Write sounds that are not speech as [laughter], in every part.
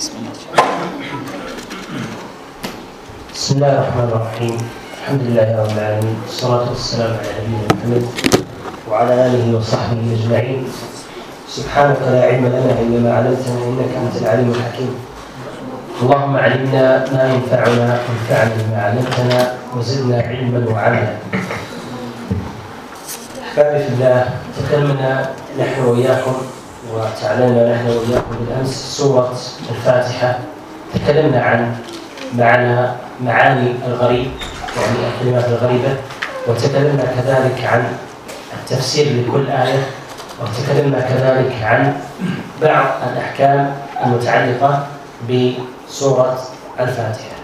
بسم الله. الرحمن الرحيم. الحمد لله رب العالمين. والصلاة والسلام على نبينا محمد وعلى آله وصحبه أجمعين. سبحانك لا علم لنا إلا ما علمتنا إنك أنت العليم الحكيم. اللهم علمنا ما ينفعنا وانفعنا بما علمتنا وزدنا علما وعملا. أحبابي في الله تكلمنا نحن وإياكم وتعلمنا نحن وإياكم بالأمس سورة الفاتحة. تكلمنا عن معنى معاني الغريب يعني الكلمات الغريبة وتكلمنا كذلك عن التفسير لكل آية وتكلمنا كذلك عن بعض الأحكام المتعلقة بسورة الفاتحة.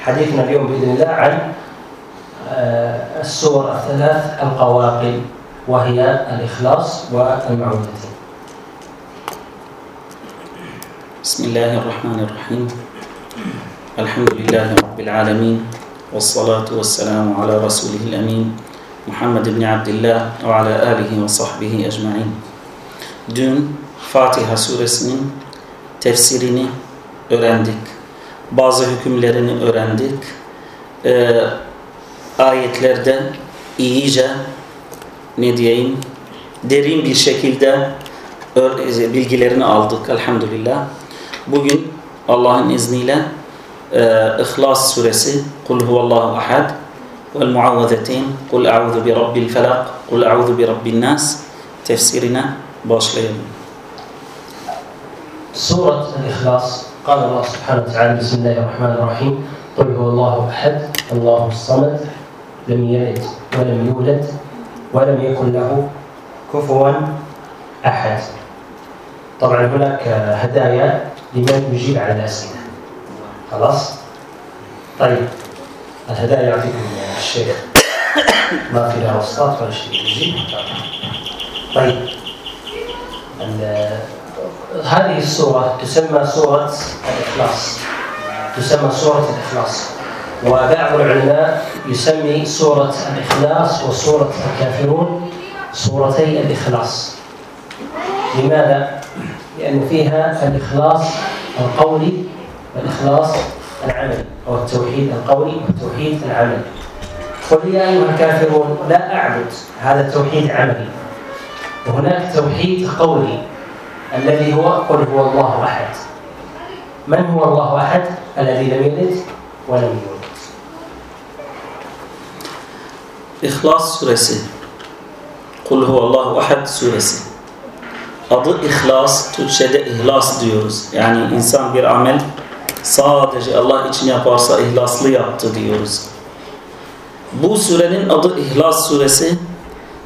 حديثنا اليوم بإذن الله عن آه، السور الثلاث القواقل. وهي الإخلاص والمعوذتين بسم الله الرحمن الرحيم الحمد لله رب العالمين والصلاة والسلام على رسوله الأمين محمد بن عبد الله وعلى آله وصحبه أجمعين Dün Fatiha suresinin tefsirini öğrendik. Bazı hükümlerini öğrendik. Ee, ayetlerde iyice ne diyeyim derin bir şekilde bilgilerini aldık elhamdülillah. Bugün Allah'ın izniyle e, İhlas suresi Kul huvallahu ahad vel muavvezetin Kul a'udhu bi rabbil felak Kul a'udhu bi rabbin nas tefsirine başlayalım. سورة الإخلاص قال الله سبحانه وتعالى بسم الله الرحمن الرحيم قل هو الله أحد الله الصمد لم يلد ولم يولد ولم يكن له كفوا أحد. طبعا هناك هدايا لمن يجيب على الأسئلة. خلاص؟ طيب الهدايا يعطيكم الشيخ [coughs] ما في لها وسطات ولا شيء يجيب طيب هذه السورة تسمى سورة الإخلاص. تسمى سورة الإخلاص. وبعض العلماء يسمي سورة الإخلاص وسورة الكافرون سورتي الإخلاص. لماذا؟ لأن فيها الإخلاص القولي والإخلاص العملي أو التوحيد القولي والتوحيد العملي. قل يا أيها الكافرون لا أعبد هذا التوحيد عملي. وهناك توحيد قولي الذي هو قل هو الله أحد. من هو الله أحد؟ الذي لم يلد ولم يولد. İhlas suresi Kul huvallahu ahad suresi Adı İhlas, Türkçe'de ihlas diyoruz. Yani insan bir amel sadece Allah için yaparsa ihlaslı yaptı diyoruz. Bu surenin adı İhlas suresi.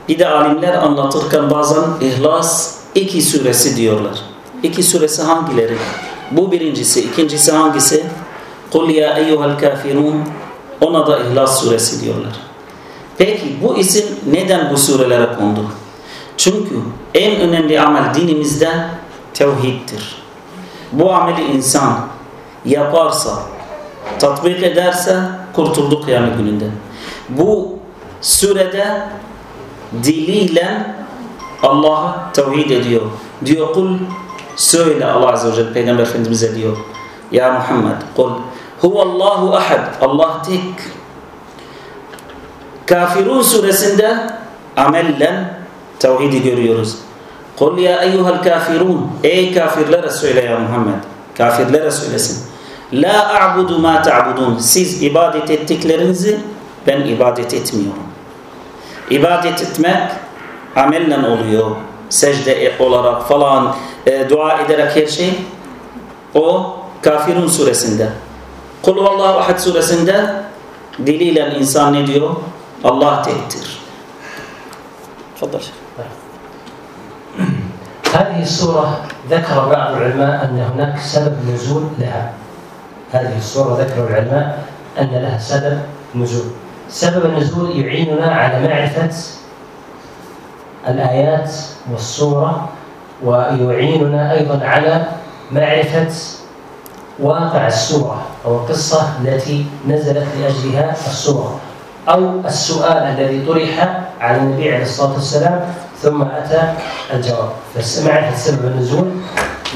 Bir de alimler anlatırken bazen İhlas iki suresi diyorlar. İki suresi hangileri? Bu birincisi. ikincisi hangisi? Kul ya eyyuhel kafirun. Ona da İhlas suresi diyorlar. Peki bu isim neden bu surelere kondu? Çünkü en önemli amel dinimizde tevhiddir. Bu ameli insan yaparsa, tatbik ederse kurtuldu kıyamet gününde. Bu surede diliyle Allah'a tevhid ediyor. Diyor kul söyle Allah Azze ve Celle Peygamber Efendimiz'e diyor. Ya Muhammed kul huvallahu ahad Allah tek. Kafirun suresinde amellen tevhidi görüyoruz. Kul ya eyyuhel kafirun ey kafirlere söyle ya Muhammed. Kafirlere söylesin. La a'budu ma ta'budun. Siz ibadet ettiklerinizi ben ibadet etmiyorum. İbadet etmek amellen oluyor. Secde olarak falan e, dua ederek her şey o Kafirun suresinde. Kul vallahu ahad suresinde diliyle insan ne diyor? Allah tektir. Tfaddal. هذه السورة ذكر بعض العلماء أن هناك سبب نزول لها هذه السورة ذكر العلماء أن لها سبب نزول سبب النزول يعيننا على معرفة الآيات والسورة ويعيننا أيضا على معرفة واقع السورة أو القصة التي نزلت لأجلها السورة أو السؤال الذي طرح على النبي عليه الصلاة والسلام ثم أتى الجواب. فمعرفة سبب النزول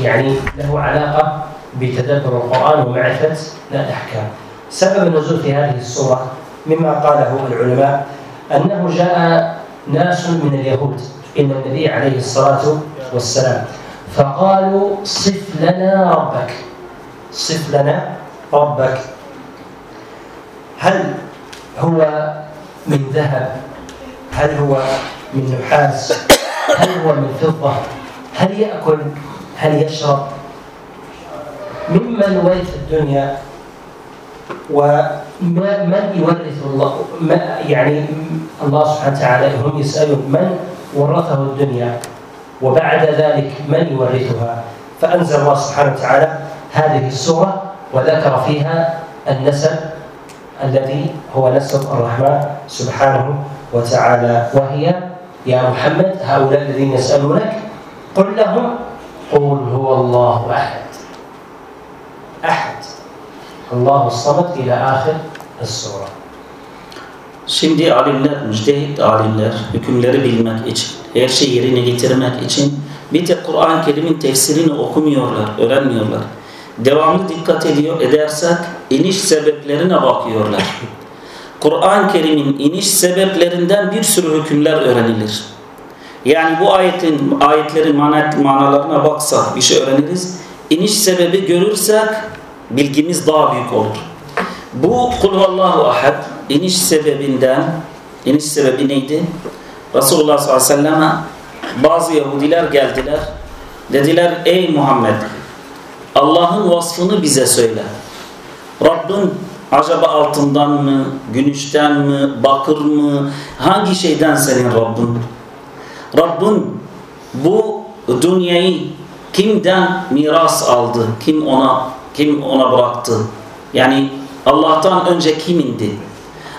يعني له علاقة بتدبر القرآن ومعرفة الأحكام. سبب النزول في هذه السورة مما قاله العلماء أنه جاء ناس من اليهود إلى النبي عليه الصلاة والسلام فقالوا صف لنا ربك. صف لنا ربك. هل هو من ذهب؟ هل هو من نحاس؟ هل هو من فضة؟ هل يأكل؟ هل يشرب؟ ممن ورث الدنيا ومن يورث الله؟ ما يعني الله سبحانه وتعالى هم يسألون من ورثه الدنيا؟ وبعد ذلك من يورثها؟ فأنزل الله سبحانه وتعالى هذه السورة وذكر فيها النسب الذي هو نسب الرحمن سبحانه وتعالى وهي يا محمد هؤلاء الذين يسألونك قل لهم قل هو الله أحد أحد الله الصمد إلى آخر السورة Şimdi alimler, müçtehit alimler hükümleri bilmek için, her şeyi yerine getirmek için bir tek Kur'an-ı Kerim'in tefsirini okumuyorlar, öğrenmiyorlar. Devamlı dikkat ediyor edersek iniş sebeplerine bakıyorlar. Kur'an-ı Kerim'in iniş sebeplerinden bir sürü hükümler öğrenilir. Yani bu ayetin ayetlerin mana, manalarına baksak bir şey öğreniriz. İniş sebebi görürsek bilgimiz daha büyük olur. Bu kulvallahu ahad iniş sebebinden iniş sebebi neydi? Resulullah sallallahu aleyhi ve selleme bazı Yahudiler geldiler. Dediler ey Muhammed Allah'ın vasfını bize söyle. Rabbin acaba altından mı, gümüşten mi, bakır mı, hangi şeyden senin Rabbin? Rabbin bu dünyayı kimden miras aldı? Kim ona kim ona bıraktı? Yani Allah'tan önce kimindi?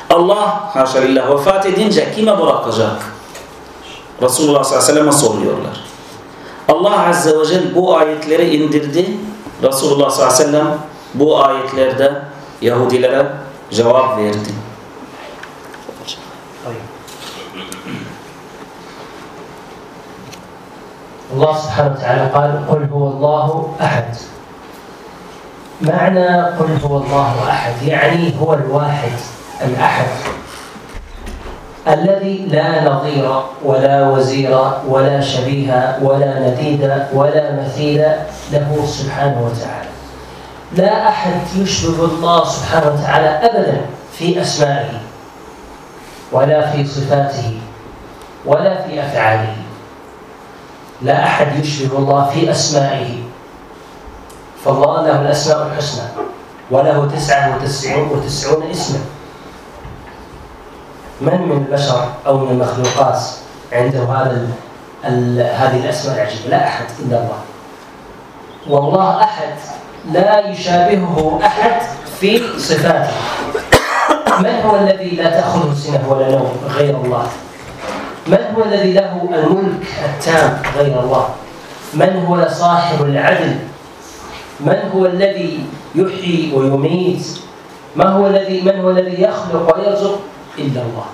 Allah haşa lillah vefat edince kime bırakacak? Resulullah sallallahu aleyhi ve sellem'e soruyorlar. Allah azze ve celle bu ayetleri indirdi. Resulullah sallallahu aleyhi ve sellem bu ayetlerde Yahudilere cevap verdi. الله سبحانه وتعالى قال قل هو الله أحد معنى قل هو الله أحد يعني هو الواحد الأحد الذي لا نظير ولا وزير ولا شبيه ولا نديد ولا مثيل له سبحانه وتعالى. لا أحد يشبه الله سبحانه وتعالى أبدا في أسمائه ولا في صفاته ولا في أفعاله. لا أحد يشبه الله في أسمائه. فالله له الأسماء الحسنى وله تسعة وتسعون, وتسعون اسما. من من البشر أو من المخلوقات عنده هذا هذه الأسماء العجيبة؟ لا أحد إلا الله. والله أحد لا يشابهه أحد في صفاته. من هو الذي لا تأخذه سنة ولا نوم غير الله؟ من هو الذي له الملك التام غير الله؟ من هو صاحب العدل؟ من هو الذي يحيي ويميت؟ ما هو الذي من هو الذي يخلق ويرزق؟ إلا الله.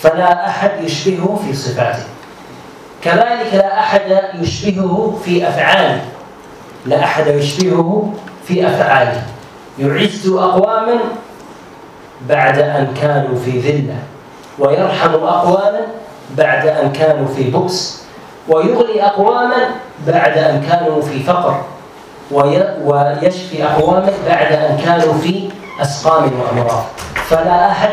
فلا أحد يشبهه في صفاته. كذلك لا أحد يشبهه في أفعاله. لا أحد يشبهه في أفعاله. يعز أقواما بعد أن كانوا في ذلة. ويرحم أقواما بعد أن كانوا في بؤس. ويغني أقواما بعد أن كانوا في فقر. ويشفي أقواما بعد أن كانوا في أسقام وأمراض. فلا أحد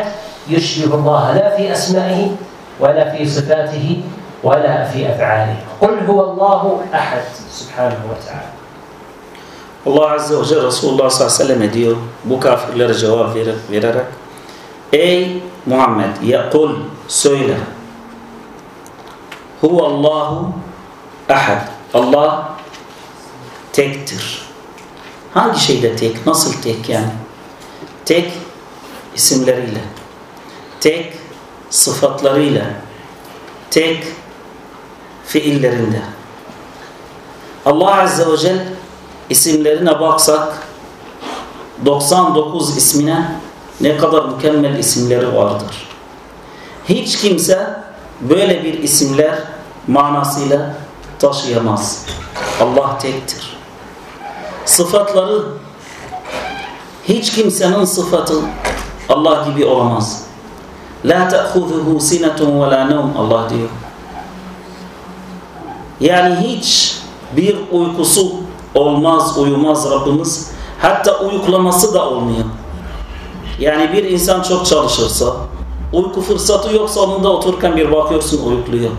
يشبه الله لا في أسمائه ولا في صفاته ولا في أفعاله قل هو الله أحد سبحانه وتعالى Allah Azze ve Celle Resulullah sallallahu aleyhi ve sellem diyor bu kafirlere cevap vererek, vererek Ey Muhammed ya kul söyle Huvallahu ahad Allah tektir. Hangi şeyde tek? Nasıl tek yani? Tek isimleriyle, tek sıfatlarıyla, tek fiillerinde. Allah Azze ve Celle isimlerine baksak 99 ismine ne kadar mükemmel isimleri vardır. Hiç kimse böyle bir isimler manasıyla taşıyamaz. Allah tektir. sıfatları hiç kimsenin sıfatı Allah gibi olamaz. La ta'khuzuhu sinetun ve la nevm Allah diyor. Yani hiç bir uykusu olmaz, uyumaz Rabbimiz. Hatta uyuklaması da olmuyor. Yani bir insan çok çalışırsa, uyku fırsatı yoksa onunda otururken bir bakıyorsun uyukluyor.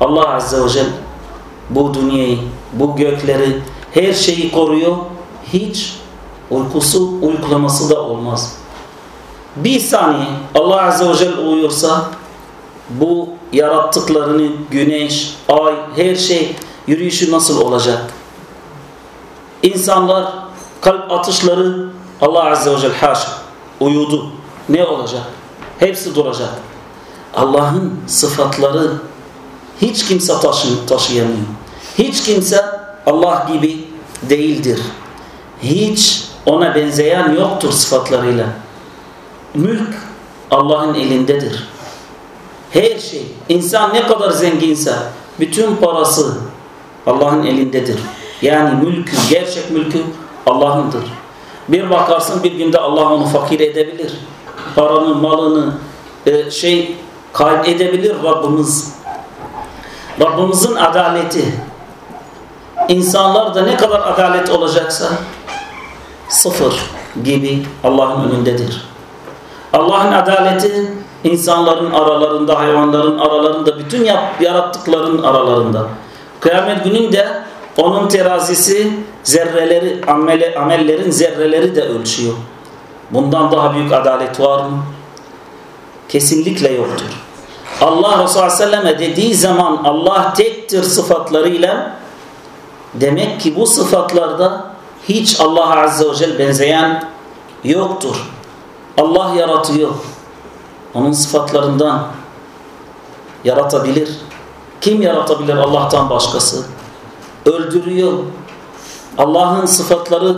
Allah Azze ve Celle bu dünyayı, bu gökleri, her şeyi koruyor. Hiç uykusu, uykulaması da olmaz. Bir saniye Allah Azze ve Celle uyursa bu yarattıklarını güneş, ay, her şey yürüyüşü nasıl olacak? İnsanlar kalp atışları Allah Azze ve Celle haşa uyudu. Ne olacak? Hepsi duracak. Allah'ın sıfatları hiç kimse taşı, taşıyamıyor. Hiç kimse Allah gibi değildir. Hiç ona benzeyen yoktur sıfatlarıyla. Mülk Allah'ın elindedir. Her şey, insan ne kadar zenginse bütün parası Allah'ın elindedir. Yani mülkü, gerçek mülkü Allah'ındır. Bir bakarsın bir günde Allah onu fakir edebilir. Paranı, malını e, şey kaybedebilir Rabbimiz. Rabbimizin adaleti. İnsanlarda ne kadar adalet olacaksa sıfır gibi Allah'ın önündedir. Allah'ın adaleti insanların aralarında, hayvanların aralarında, bütün yarattıkların aralarında. Kıyamet gününde onun terazisi zerreleri, amele, amellerin zerreleri de ölçüyor. Bundan daha büyük adalet var mı? Kesinlikle yoktur. Allah Resulü Aleyhisselam'a dediği zaman Allah tektir sıfatlarıyla demek ki bu sıfatlarda hiç Allah Azze ve Celle benzeyen yoktur. Allah yaratıyor. Onun sıfatlarından yaratabilir. Kim yaratabilir Allah'tan başkası? Öldürüyor. Allah'ın sıfatları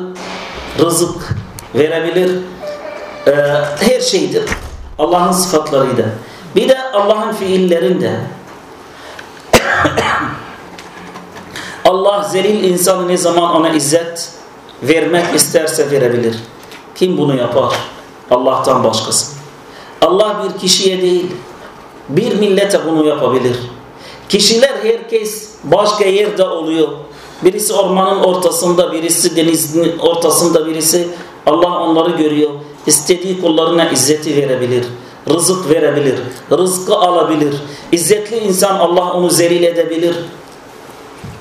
rızık verebilir. Ee, her şeydir. Allah'ın sıfatlarıydı. Bir de Allah'ın fiillerinde [coughs] Allah zelil insanı ne zaman ona izzet vermek isterse verebilir. Kim bunu yapar? Allah'tan başkası. Allah bir kişiye değil, bir millete bunu yapabilir. Kişiler herkes başka yerde oluyor. Birisi ormanın ortasında, birisi denizin ortasında, birisi Allah onları görüyor. İstediği kullarına izzeti verebilir. Rızık verebilir. Rızkı alabilir. İzzetli insan Allah onu zelil edebilir.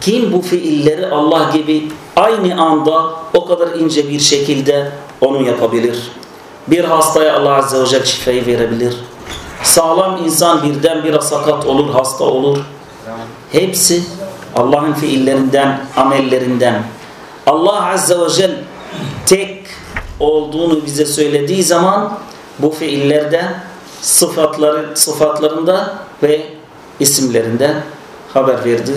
Kim bu fiilleri Allah gibi aynı anda o kadar ince bir şekilde onu yapabilir? Bir hastaya Allah Azze ve Celle şifayı verebilir. Sağlam insan birdenbire sakat olur, hasta olur. Hepsi Allah'ın fiillerinden, amellerinden. Allah Azze ve Celle tek olduğunu bize söylediği zaman bu fiillerde sıfatları, sıfatlarında ve isimlerinde haber verdi.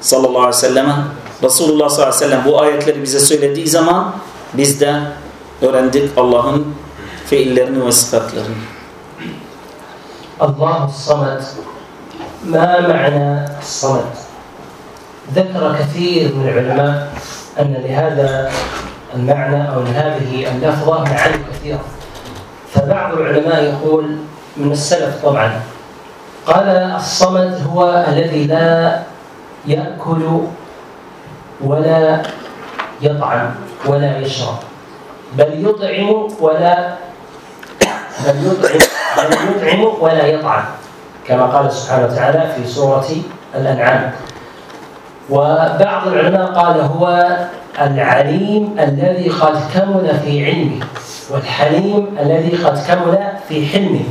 Sallallahu aleyhi ve selleme Resulullah sallallahu aleyhi ve sellem bu ayetleri bize söylediği zaman biz de öğrendik Allah'ın fiillerini ve sıfatlarını. الله الصمد ما معنى الصمد؟ ذكر كثير من العلماء أن لهذا المعنى أو لهذه اللفظة معاني كثيرة فبعض العلماء يقول من السلف طبعا قال الصمد هو الذي لا يأكل ولا يطعم ولا يشرب بل يطعم ولا بل يطعم بل يطعم ولا يطعم كما قال سبحانه وتعالى في سورة الأنعام. وبعض العلماء قال هو العليم الذي قد كمل في علمه والحليم الذي قد كمل في حلمه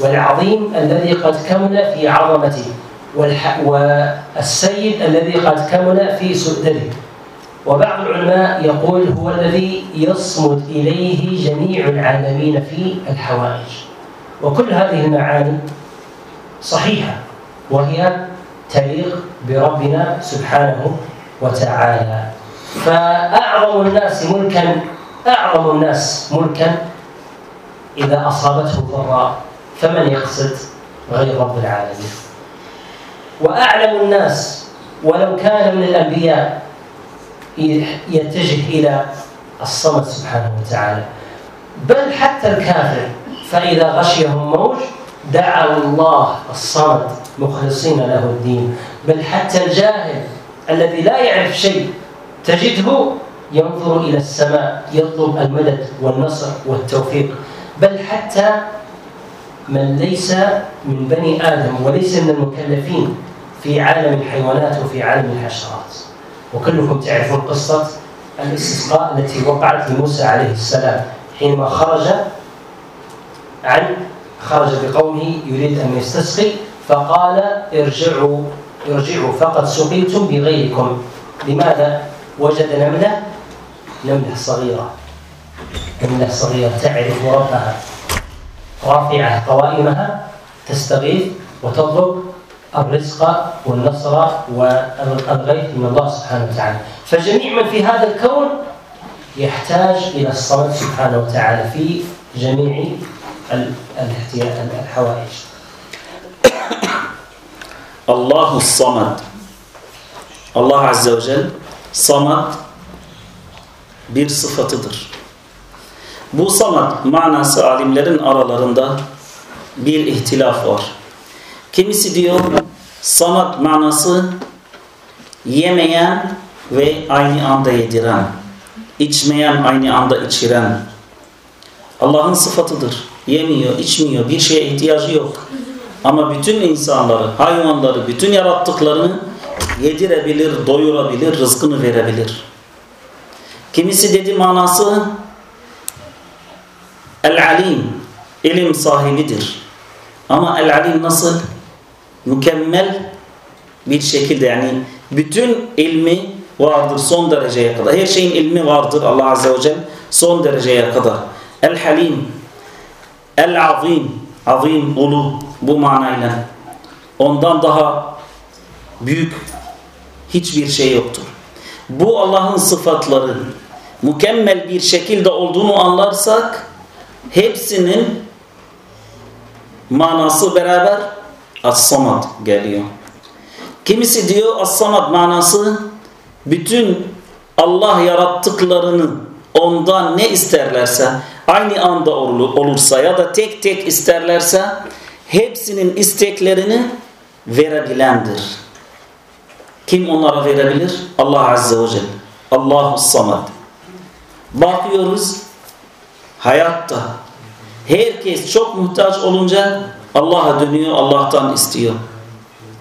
والعظيم الذي قد كمل في عظمته والح... والسيد الذي قد كمل في سؤدده. وبعض العلماء يقول هو الذي يصمد إليه جميع العالمين في الحوائج. وكل هذه المعاني صحيحة وهي تليق بربنا سبحانه وتعالى. فأعظم الناس ملكا أعظم الناس ملكا إذا أصابته ضراء فمن يقصد غير رب العالمين؟ وأعلم الناس ولو كان من الأنبياء يتجه إلى الصمد سبحانه وتعالى. بل حتى الكافر فإذا غشيهم موج دعوا الله الصمد مخلصين له الدين. بل حتى الجاهل الذي لا يعرف شيء تجده ينظر إلى السماء يطلب المدد والنصر والتوفيق. بل حتى من ليس من بني آدم وليس من المكلفين في عالم الحيوانات وفي عالم الحشرات. وكلكم تعرفون قصة الاستسقاء التي وقعت لموسى عليه السلام حينما خرج عن خرج بقومه يريد أن يستسقي فقال ارجعوا ارجعوا فقد سقيتم بغيركم لماذا؟ وجد نملة نملة صغيرة نملة صغيرة تعرف ربها رافعة قوائمها تستغيث وتطلب الرزق والنصر والغيث من الله سبحانه وتعالى فجميع من في هذا الكون يحتاج إلى الصمد سبحانه وتعالى في جميع الحوائج Samad. Allah Azze ve Celle Samad bir sıfatıdır. Bu Samad manası alimlerin aralarında bir ihtilaf var. Kimisi diyor Samad manası yemeyen ve aynı anda yediren, içmeyen aynı anda içiren. Allah'ın sıfatıdır. Yemiyor, içmiyor, bir şeye ihtiyacı yok. Ama bütün insanları, hayvanları, bütün yarattıklarını yedirebilir, doyurabilir, rızkını verebilir. Kimisi dedi manası El-Alim, ilim sahibidir. Ama El-Alim nasıl? Mükemmel bir şekilde yani bütün ilmi vardır son dereceye kadar. Her şeyin ilmi vardır Allah Azze ve Celle son dereceye kadar. El-Halim, El-Azim, azim, ulu bu manayla. Ondan daha büyük hiçbir şey yoktur. Bu Allah'ın sıfatları mükemmel bir şekilde olduğunu anlarsak hepsinin manası beraber As-Samad geliyor. Kimisi diyor As-Samad manası bütün Allah yarattıklarını ondan ne isterlerse aynı anda olursa ya da tek tek isterlerse hepsinin isteklerini verebilendir. Kim onlara verebilir? Allah Azze ve Celle. Allahu Samad. Bakıyoruz hayatta herkes çok muhtaç olunca Allah'a dönüyor, Allah'tan istiyor.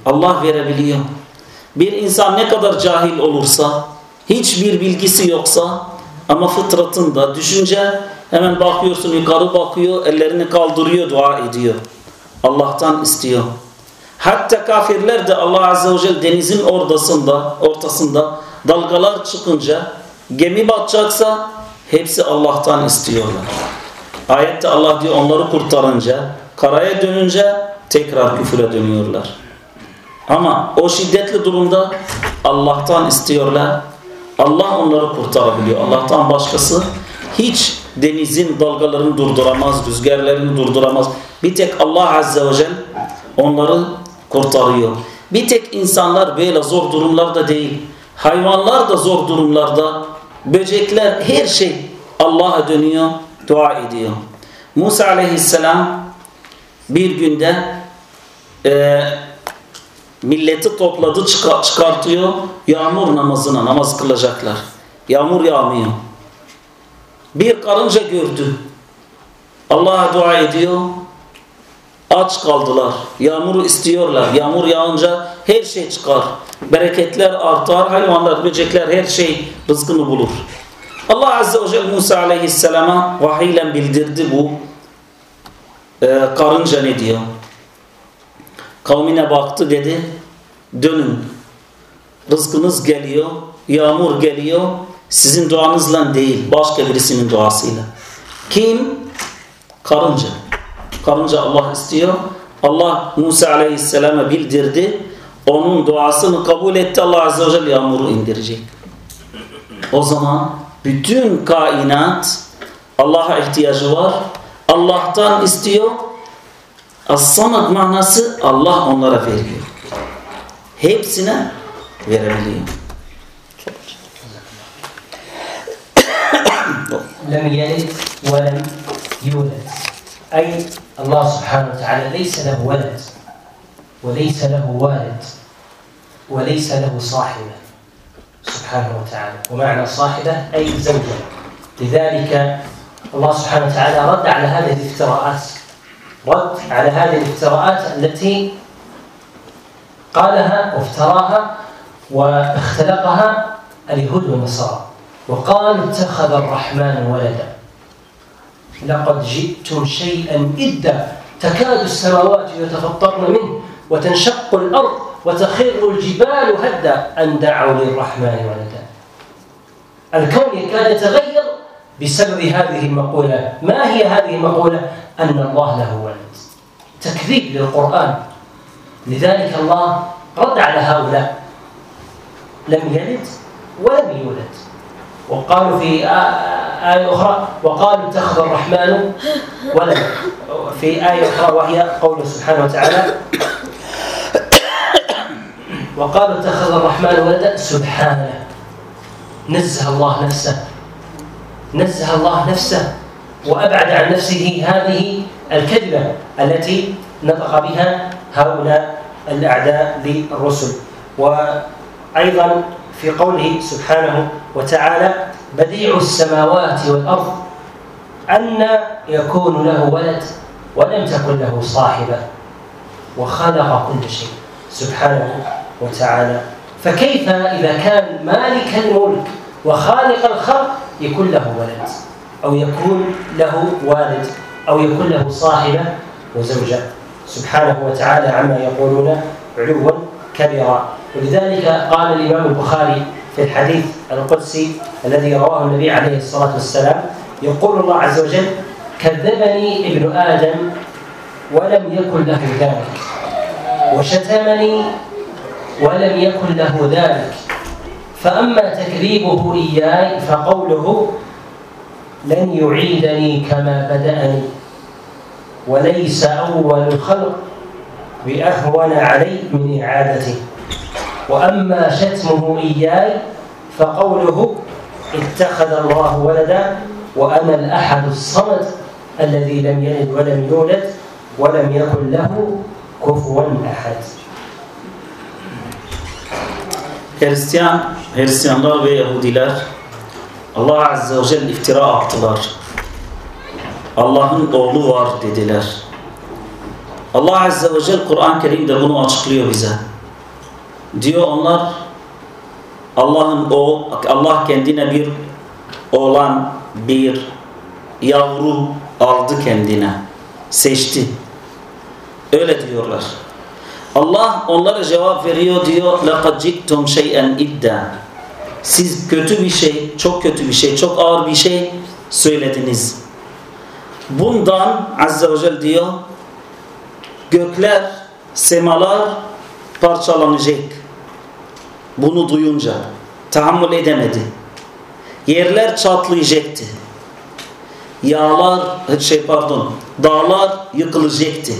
Allah verebiliyor. Bir insan ne kadar cahil olursa, hiçbir bilgisi yoksa ama fıtratında düşünce hemen bakıyorsun yukarı bakıyor, ellerini kaldırıyor, dua ediyor. Allah'tan istiyor. Hatta kafirler de Allah Azze ve Celle denizin ortasında, ortasında dalgalar çıkınca gemi batacaksa hepsi Allah'tan istiyorlar. Ayette Allah diyor onları kurtarınca, karaya dönünce tekrar küfüre dönüyorlar. Ama o şiddetli durumda Allah'tan istiyorlar. Allah onları kurtarabiliyor. Allah'tan başkası hiç denizin dalgalarını durduramaz, rüzgarlarını durduramaz. Bir tek Allah Azze ve Celle onları kurtarıyor. Bir tek insanlar böyle zor durumlarda değil. Hayvanlar da zor durumlarda. Böcekler her şey Allah'a dönüyor, dua ediyor. Musa aleyhisselam bir günde e, milleti topladı çıkartıyor. Yağmur namazına namaz kılacaklar. Yağmur yağmıyor. Bir karınca gördü. Allah'a dua ediyor. Aç kaldılar. Yağmuru istiyorlar. Yağmur yağınca her şey çıkar. Bereketler artar. Hayvanlar, böcekler her şey rızkını bulur. Allah Azze ve Celle Musa Aleyhisselam'a vahiyle bildirdi bu e, karınca ne diyor. Kavmine baktı dedi dönün. Rızkınız geliyor. Yağmur geliyor. Sizin duanızla değil, başka birisinin duasıyla. Kim? Karınca. Karınca Allah istiyor. Allah Musa Aleyhisselam'a bildirdi. Onun duasını kabul etti. Allah Azze ve Celle yağmuru indirecek. O zaman bütün kainat Allah'a ihtiyacı var. Allah'tan istiyor. As-samad manası Allah onlara veriyor. Hepsine verebiliyor. لم يلد ولم يولد أي الله سبحانه وتعالى ليس له ولد وليس له والد وليس له صاحبة سبحانه وتعالى ومعنى صاحبة أي زوجة لذلك الله سبحانه وتعالى رد على هذه الافتراءات. رد على هذه الافتراءات التي قالها وافتراها واختلقها اليهود والنصارى. وقال اتخذ الرحمن ولدا. لقد جئتم شيئا إدا تكاد السماوات يتفطرن منه وتنشق الأرض وتخر الجبال هدا أن دعوا للرحمن ولدا. الكون يكاد يتغير بسبب هذه المقولة. ما هي هذه المقولة؟ أن الله له ولد. تكذيب للقرآن. لذلك الله رد على هؤلاء. لم يلد ولم يولد. وقالوا في آية أخرى وقالوا اتخذ الرحمن ولد في آية أخرى وهي قوله سبحانه وتعالى وقالوا اتخذ الرحمن ولدا سبحانه. نزه الله نفسه. نزه الله نفسه وأبعد عن نفسه هذه الكذبة التي نطق بها هؤلاء الأعداء للرسل. وأيضا في قوله سبحانه وتعالى بديع السماوات والأرض أن يكون له ولد ولم تكن له صاحبة وخلق كل شيء سبحانه وتعالى. فكيف إذا كان مالك الملك وخالق الخلق يكون له ولد أو يكون له والد أو يكون له صاحبة وزوجة. سبحانه وتعالى عما يقولون علوا كبيرا. ولذلك قال الإمام البخاري في الحديث القدسي الذي رواه النبي عليه الصلاة والسلام يقول الله عز وجل كذبني ابن آدم ولم يكن له ذلك وشتمني ولم يكن له ذلك. فأما تكذيبه إياي فقوله لن يعيدني كما بدأني وليس أول الخلق بأهون علي من إعادته وأما شتمه إياي فقوله اتخذ الله ولدا وأنا الأحد الصمد الذي لم يلد ولم يولد ولم يكن له كفوا أحد. Hristiyan, Hristiyanlar ve Yahudiler Allah Azze ve Celle iftira attılar. Allah'ın oğlu var dediler. Allah Azze ve Celle Kur'an-ı Kerim'de bunu açıklıyor bize. Diyor onlar Allah'ın o Allah kendine bir oğlan bir yavru aldı kendine. Seçti. Öyle diyorlar. Allah onlara cevap veriyor diyor لَقَدْ جِئْتُمْ شَيْئًا اِدَّا Siz kötü bir şey, çok kötü bir şey, çok ağır bir şey söylediniz. Bundan Azze ve Celle diyor gökler, semalar parçalanacak. Bunu duyunca tahammül edemedi. Yerler çatlayacaktı. Yağlar, şey pardon, dağlar yıkılacaktı.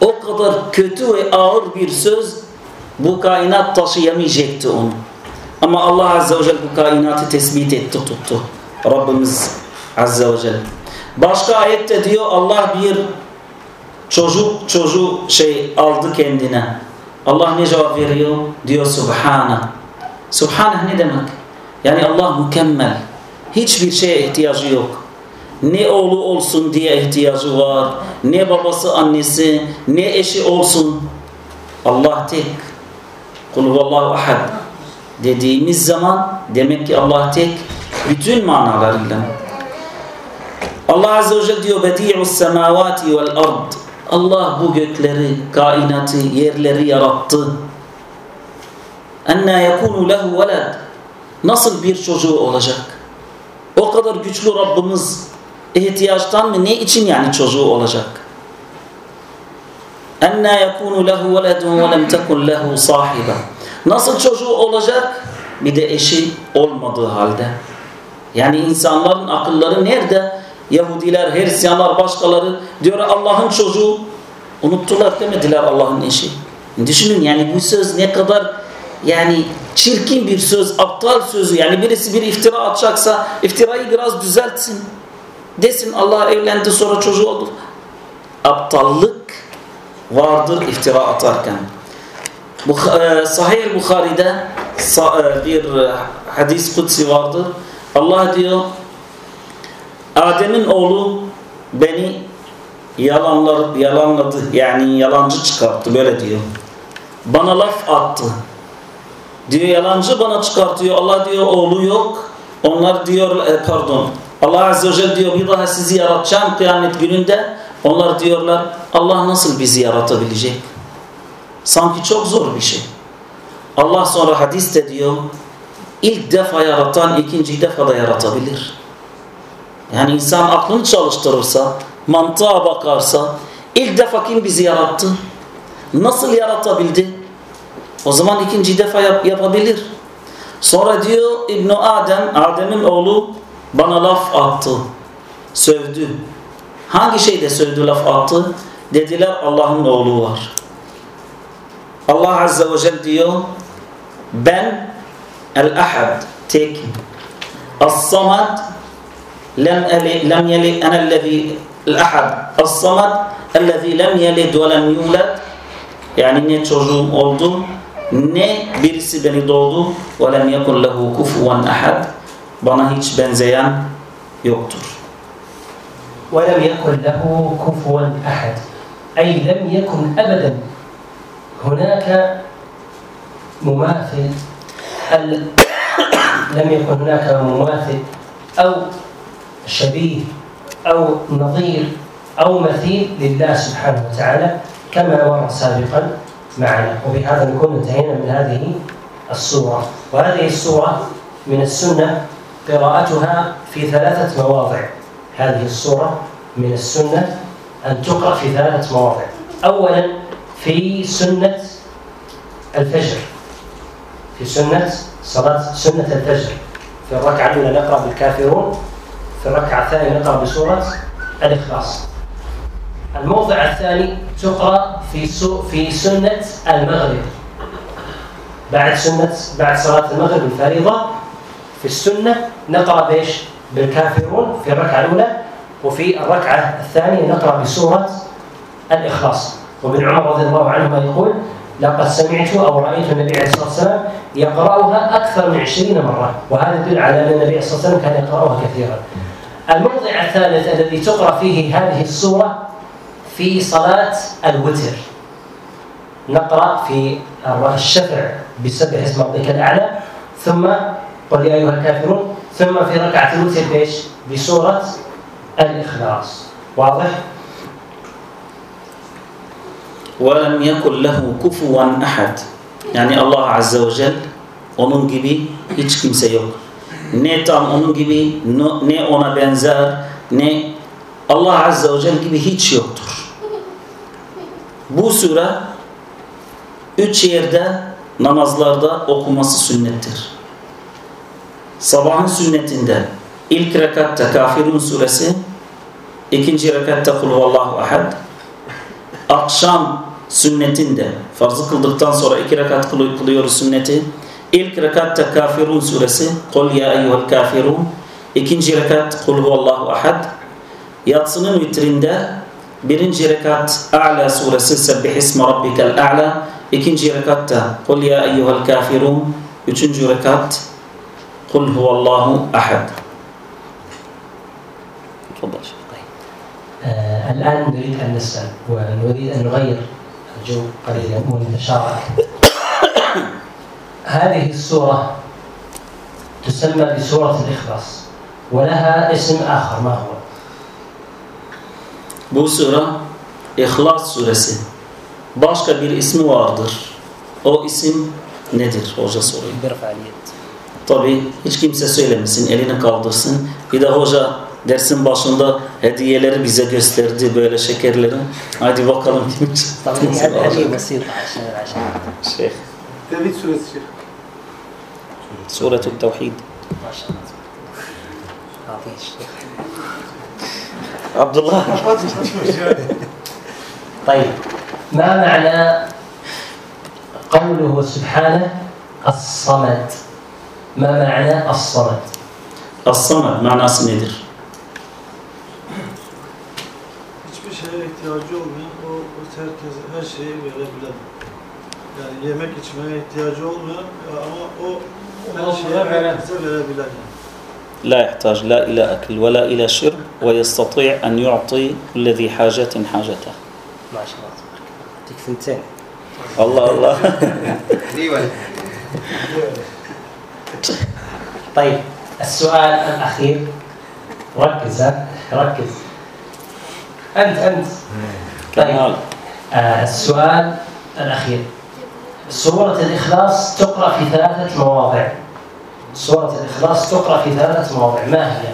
O kadar kötü ve ağır bir söz bu kainat taşıyamayacaktı onu. Ama Allah Azze ve Celle bu kainatı tespit etti tuttu. Rabbimiz Azze ve Celle. Başka ayette diyor Allah bir çocuk çocuğu şey aldı kendine. Allah ne cevap veriyor? Diyor Subhana. Subhana ne demek? Yani Allah mükemmel. Hiçbir şeye ihtiyacı yok. Ne oğlu olsun diye ihtiyacı var. Ne babası annesi. Ne eşi olsun. Allah tek. Kul huvallahu ahad. Dediğimiz zaman demek ki Allah tek. Bütün manalarıyla. Allah Azze ve Celle diyor Bedi'us semavati vel ard. Allah bu gökleri, kainatı, yerleri yarattı. Enna yekunu lehu veled. Nasıl bir çocuğu olacak? O kadar güçlü Rabbimiz ihtiyaçtan mı ne için yani çocuğu olacak? Yekunu lehu veledun ve lem tekun lehu sahiba. Nasıl çocuğu olacak? Bir de eşi olmadığı halde. Yani insanların akılları nerede? Yahudiler, Hristiyanlar, başkaları diyor Allah'ın çocuğu unuttular demediler Allah'ın eşi. Düşünün yani bu söz ne kadar yani çirkin bir söz, aptal sözü yani birisi bir iftira atacaksa iftirayı biraz düzeltsin. Desin Allah evlendi sonra çocuğu oldu. Aptallık vardır iftira atarken. E, Sahih Bukhari'de e, bir e, hadis kutsi vardır. Allah diyor Adem'in oğlu beni yalanlar, yalanladı yani yalancı çıkarttı böyle diyor. Bana laf attı. Diyor yalancı bana çıkartıyor. Allah diyor oğlu yok. Onlar diyor pardon. Allah Azze ve Celle diyor bir daha sizi yaratacağım kıyamet gününde. Onlar diyorlar Allah nasıl bizi yaratabilecek? Sanki çok zor bir şey. Allah sonra hadiste diyor ilk defa yaratan ikinci defa da yaratabilir. Yani insan aklını çalıştırırsa, mantığa bakarsa ilk defa kim bizi yarattı? Nasıl yaratabildi? O zaman ikinci defa yap yapabilir. Sonra diyor İbn Adem, Adem'in oğlu bana laf attı. Sövdü. Hangi şeyde sövdü laf attı? Dediler Allah'ın oğlu var. Allah Azze ve Celle diyor ben el-ahad tekim. As-samad lem lem yeli ana ellezî el-ahad. As-samad ellezî lem yelid ve lem. Yani ne çocuğum oldu ne birisi beni doğdu ve lem yekun lehu kufuven ahad. Bana hiç benzeyen yoktur. ولم يكن له كفوا أحد. أي لم يكن أبدا. هناك مماثل. [coughs] لم يكن هناك مماثل. أو شبيه. أو نظير. أو مثيل لله سبحانه وتعالى. كما مر سابقا معنا. وبهذا نكون انتهينا من هذه السورة. وهذه السورة من السنة قراءتها في ثلاثة مواضع. هذه السورة من السنة أن تقرأ في ثلاثة مواضع. أولا في سنة الفجر. في سنة صلاة سنة الفجر. في الركعة الأولى نقرأ بالكافرون في الركعة الثانية نقرأ بسورة الإخلاص. الموضع الثاني تقرأ في في سنة المغرب. بعد سنة بعد صلاة المغرب الفريضة في السنة نقرأ بإيش؟ بالكافرون في الركعة الأولى وفي الركعة الثانية نقرأ بسورة الإخلاص. وابن عمر رضي الله عنهما يقول لقد سمعت أو رأيت النبي عليه الصلاة والسلام يقرأها أكثر من عشرين مرة. وهذا يدل على أن النبي عليه وسلم كان يقرأها كثيرا. الموضع الثالث الذي تقرأ فيه هذه السورة في صلاة الوتر. نقرأ في الشفع بسبح اسم ربك الأعلى ثم قل يا أيها الكافرون ثم في ركعة الوتر بإيش؟ بسورة الإخلاص واضح؟ وَلَمْ يَكُنْ لَهُ كُفُوًا أَحَدٍ Yani Allah Azze ve Celle onun gibi hiç kimse yok. Ne tam onun gibi, no- ne ona benzer, ne Allah Azze ve Celle gibi hiç yoktur. Bu sure üç yerde namazlarda okuması sünnettir. Sabahın sünnetinde ilk rekatta Kafirun suresi, ikinci rekatta Kul Huvallahu Ahad, akşam sünnetinde farzı kıldıktan sonra iki rekat kılı- kılıyoruz sünneti. İlk rekatta Kafirun suresi Kul ya eyyuhel kafirun. İkinci rekat Kul huvallahu ahad. Yatsının vitrinde birinci rekat A'la suresi Sebbih isme rabbikel a'la. İkinci rekatta Kul ya eyyuhel kafirun. Üçüncü rekat Kul huvallahu ahad تفضل شيخ. آه الآن نريد أن نسأل ونريد أن نغير الجو قليلا ونتشارك هذه السورة تسمى بسورة الإخلاص ولها اسم آخر ما هو؟ Bu sure İhlas suresi. Başka bir ismi vardır. O isim nedir? Hoca soruyor. برفع اليد Tabi hiç kimse söylemesin, elini kaldırsın. Bir de hoca dersin başında hediyeleri bize gösterdi böyle şekerleri. Hadi bakalım kim طبعا kimse هذه alacak. بسيطة عشان عشان Şeyh. Tevhid suresi Şeyh. Suretü Tevhid. ما شاء الله أعطيه الشيخ Abdullah. طيب ما معنى قوله سبحانه الصمد ما معنى الصمد؟ الصمد معنى الصمد. لا يحتاج لا إلى أكل ولا إلى شرب ويستطيع أن يعطي الذي حاجة حاجته. ما شاء الله تبارك الله. الله الله. [laughs] [laughs] طيب السؤال الأخير ركز ها ركز أنت أنت كمال آه السؤال الأخير سورة الإخلاص تقرأ في ثلاثة مواضع سورة الإخلاص تقرأ في ثلاثة مواضع ما هي؟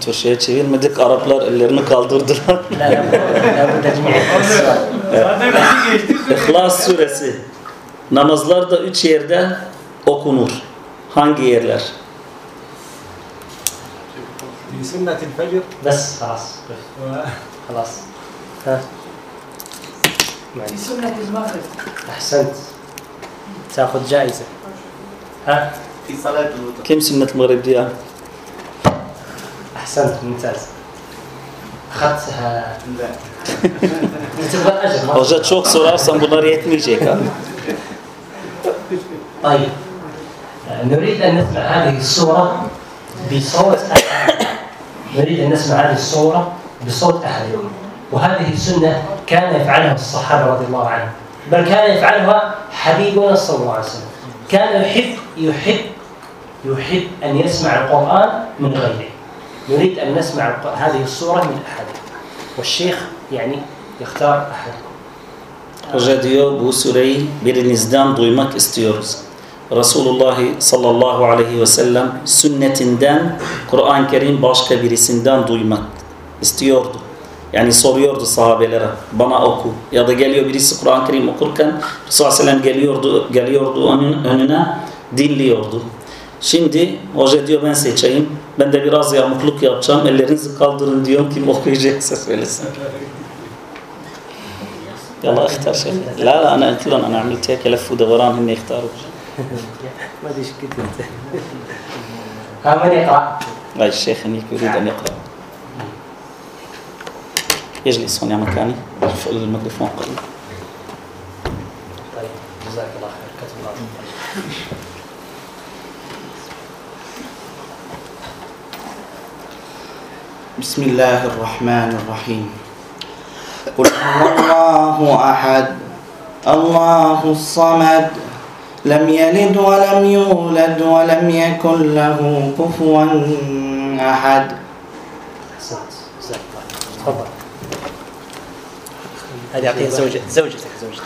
Türkçe'ye çevirmedik. Araplar ellerini kaldırdılar. İhlas suresi. Namazlarda üç yerde okunur. Hangi yerler? في سنة الفجر بس خلاص خلاص ها في سنة المغرب أحسنت تاخذ جائزة ها في صلاة الوتر Kim sünnet mağrib diye? أحسنت ممتاز أخذتها لا تبغى الأجر ما Hoca çok sorarsan bunlar yetmeyecek ha. [laughs] طيب نريد أن نسمع هذه الصورة بصوت أحد. نريد أن نسمع هذه الصورة بصوت أحدكم وهذه سنة كان يفعلها الصحابة رضي الله عنهم. بل كان يفعلها حبيبنا صلى الله عليه وسلم. كان يحب يحب يحب أن يسمع القرآن من غيره. نريد أن نسمع هذه الصورة من أحدكم والشيخ يعني يختار أحدكم Hoca diyor bu sureyi birinizden duymak istiyoruz. Resulullah sallallahu aleyhi ve sellem sünnetinden Kur'an-ı Kerim başka birisinden duymak istiyordu. Yani soruyordu sahabelere bana oku. Ya da geliyor birisi Kur'an-ı Kerim okurken Resulullah sellem geliyordu, geliyordu onun önüne dinliyordu. Şimdi hoca diyor ben seçeyim. Ben de biraz yamukluk yapacağım. Ellerinizi kaldırın diyorum. Kim okuyacaksa söylesin. يلا اختار شيخ لا لا انا قلت لهم انا عملت هيك لف ودوران هن يختاروا ما أدري إيش قلت انت ها من يقرا؟ لا الشيخ هنيك يريد أن يقرا يجلس هون يا مكاني الميكروفون قريب. طيب جزاك الله خير. كتب الله. بسم الله الرحمن الرحيم. قل هو الله أحد الله الصمد لم يلد ولم يولد ولم يكن له كفوا أحد. تفضل. هذه أعطيها زوجة زوجتك زوجتك.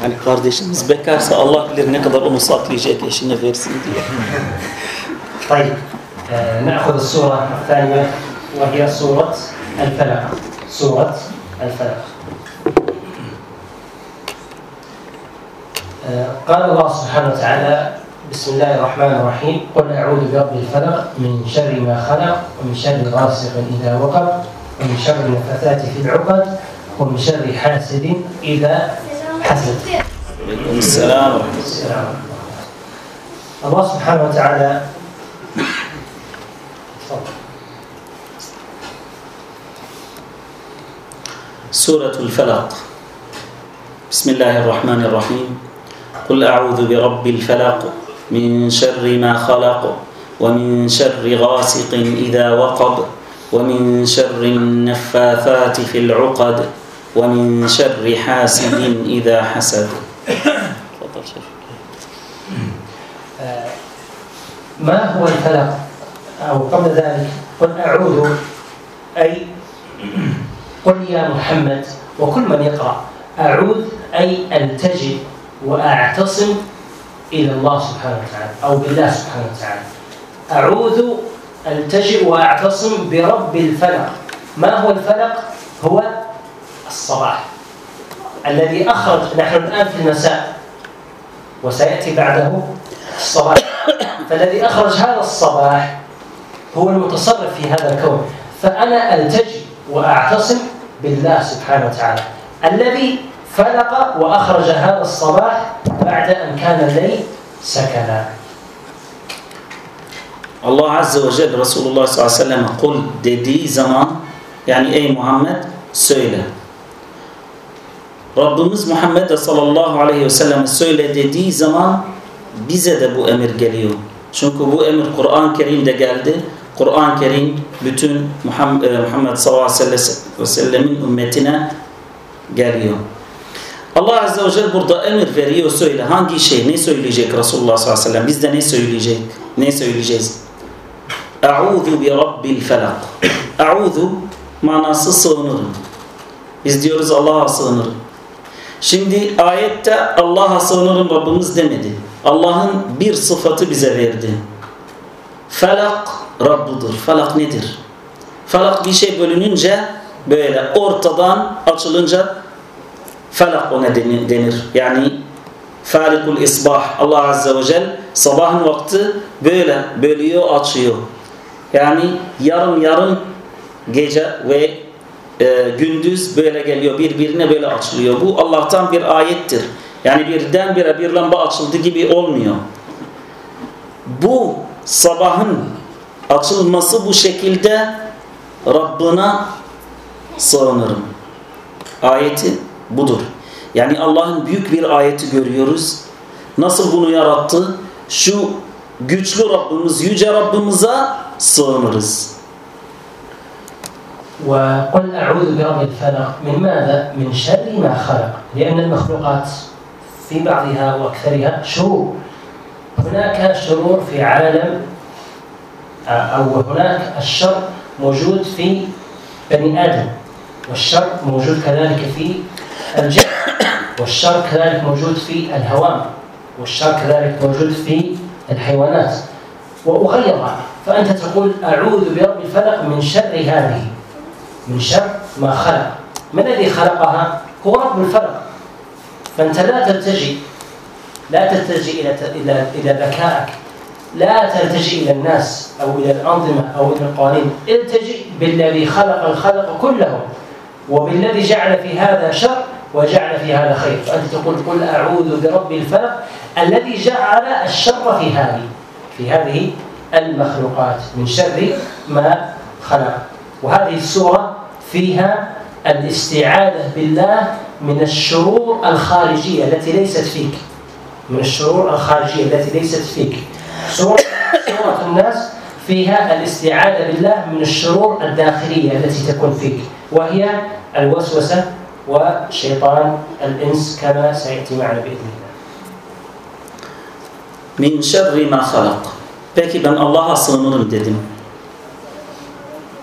يعني كارديش بكار سأل الله كلير نقدر أمصات لي جاءت إيش سيدي. طيب آه نأخذ الصورة الثانية وهي صورة الفلق. صورة الفلق آه قال الله سبحانه وتعالى بسم الله الرحمن الرحيم. قل أعوذ برب الفلق من شر ما خلق ومن شر غاسق إذا وقب ومن شر النفاثات في العقد ومن شر حاسد إذا حسد. Aleyküm selam ve rahmetullah. السلام. الله سبحانه وتعالى سورة الفلق. بسم الله الرحمن الرحيم. قل أعوذ برب الفلق من شر ما خلق ومن شر غاسق إذا وقب ومن شر النفاثات في العقد ومن شر حاسد إذا حسد. آه، ما هو الفلق؟ أو قبل ذلك قل أعوذ أي قل يا محمد وكل من يقرأ أعوذ أي ألتجئ وأعتصم إلى الله سبحانه وتعالى أو بالله سبحانه وتعالى. أعوذ ألتجئ وأعتصم برب الفلق. ما هو الفلق؟ هو الصباح الذي أخرج نحن الآن في المساء وسيأتي بعده الصباح. فالذي أخرج هذا الصباح هو المتصرف في هذا الكون. فأنا ألتجئ وأعتصم بالله سبحانه وتعالى الذي فلق وأخرج هذا الصباح بعد أن كان الليل سكنا. الله عز وجل رسول الله صلى الله عليه وسلم قل ددي زمان يعني أي محمد سيله Rabbimiz Muhammed sallallahu aleyhi ve sellem söylediği zaman bize de bu emir geliyor. Çünkü bu emir Kur'an-ı Kerim'de geldi. Kur'an-ı Kerim bütün Muhammed, e, Muhammed sallallahu aleyhi ve sellemin ümmetine geliyor. Allah Azze ve Celle burada emir veriyor söyle. Hangi şey ne söyleyecek Resulullah sallallahu aleyhi ve sellem? Biz de ne söyleyecek? Ne söyleyeceğiz? Eûzu bi rabbil felak. Eûzu manası sığınırım. Biz diyoruz Allah'a sığınırım. Şimdi ayette Allah'a sığınırım Rabbimiz demedi. Allah'ın bir sıfatı bize verdi. Felak Rabbudur. Felak nedir? Felak bir şey bölününce böyle ortadan açılınca felak ona denir. Yani Falikul isbah Allah Azze ve Celle sabahın vakti böyle bölüyor açıyor. Yani yarım yarım gece ve e, gündüz böyle geliyor birbirine böyle açılıyor. Bu Allah'tan bir ayettir. Yani birdenbire bir lamba açıldı gibi olmuyor. Bu sabahın açılması bu şekilde Rabbına sığınırım. Ayeti budur. Yani Allah'ın büyük bir ayeti görüyoruz. Nasıl bunu yarattı? Şu güçlü Rabbimiz, yüce Rabbimize sığınırız. وقل أعوذ برب الفلق من ماذا؟ من شر ما خلق لأن المخلوقات في بعضها وأكثرها شرور هناك شرور في عالم أو هناك الشر موجود في بني آدم والشر موجود كذلك في الجن والشر كذلك موجود في الهوام والشر كذلك موجود في الحيوانات. وغيرها فأنت تقول أعوذ برب الفلق من شر هذه من شر ما خلق. من الذي خلقها؟ هو رب الفلق. فأنت لا تلتجي لا تلتجي إلى إلى إلى ذكائك. لا تلتجي إلى الناس أو إلى الأنظمة أو إلى القوانين. التجي بالذي خلق الخلق كله وبالذي جعل في هذا شر وجعل في هذا خير. فأنت تقول قل أعوذ برب الفلق الذي جعل الشر في هذه في هذه المخلوقات من شر ما خلق. وهذه السورة فيها الاستعاذة بالله من الشرور الخارجية التي ليست فيك من الشرور الخارجية التي ليست فيك. سورة, سورة الناس فيها الاستعاذة بالله من الشرور الداخلية التي تكون فيك وهي الوسوسة وشيطان الإنس كما سيأتي معنا بإذن الله Min şerri ma halak. Peki ben Allah'a sığınırım dedim.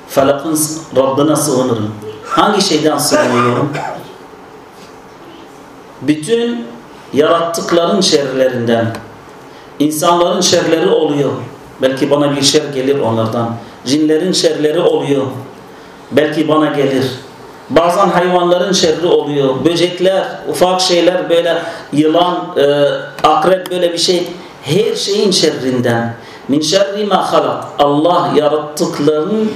Falakın Rabbine sığınırım. Hangi şeyden sığınıyorum? Bütün yarattıkların şerlerinden. İnsanların şerleri oluyor. Belki bana bir şer gelir onlardan. Cinlerin şerleri oluyor. Belki bana gelir. Bazen hayvanların şerri oluyor. Böcekler, ufak şeyler böyle yılan, e, akrep böyle bir şey. Her şeyin şerrinden. Min şerri ma halak. Allah yarattıkların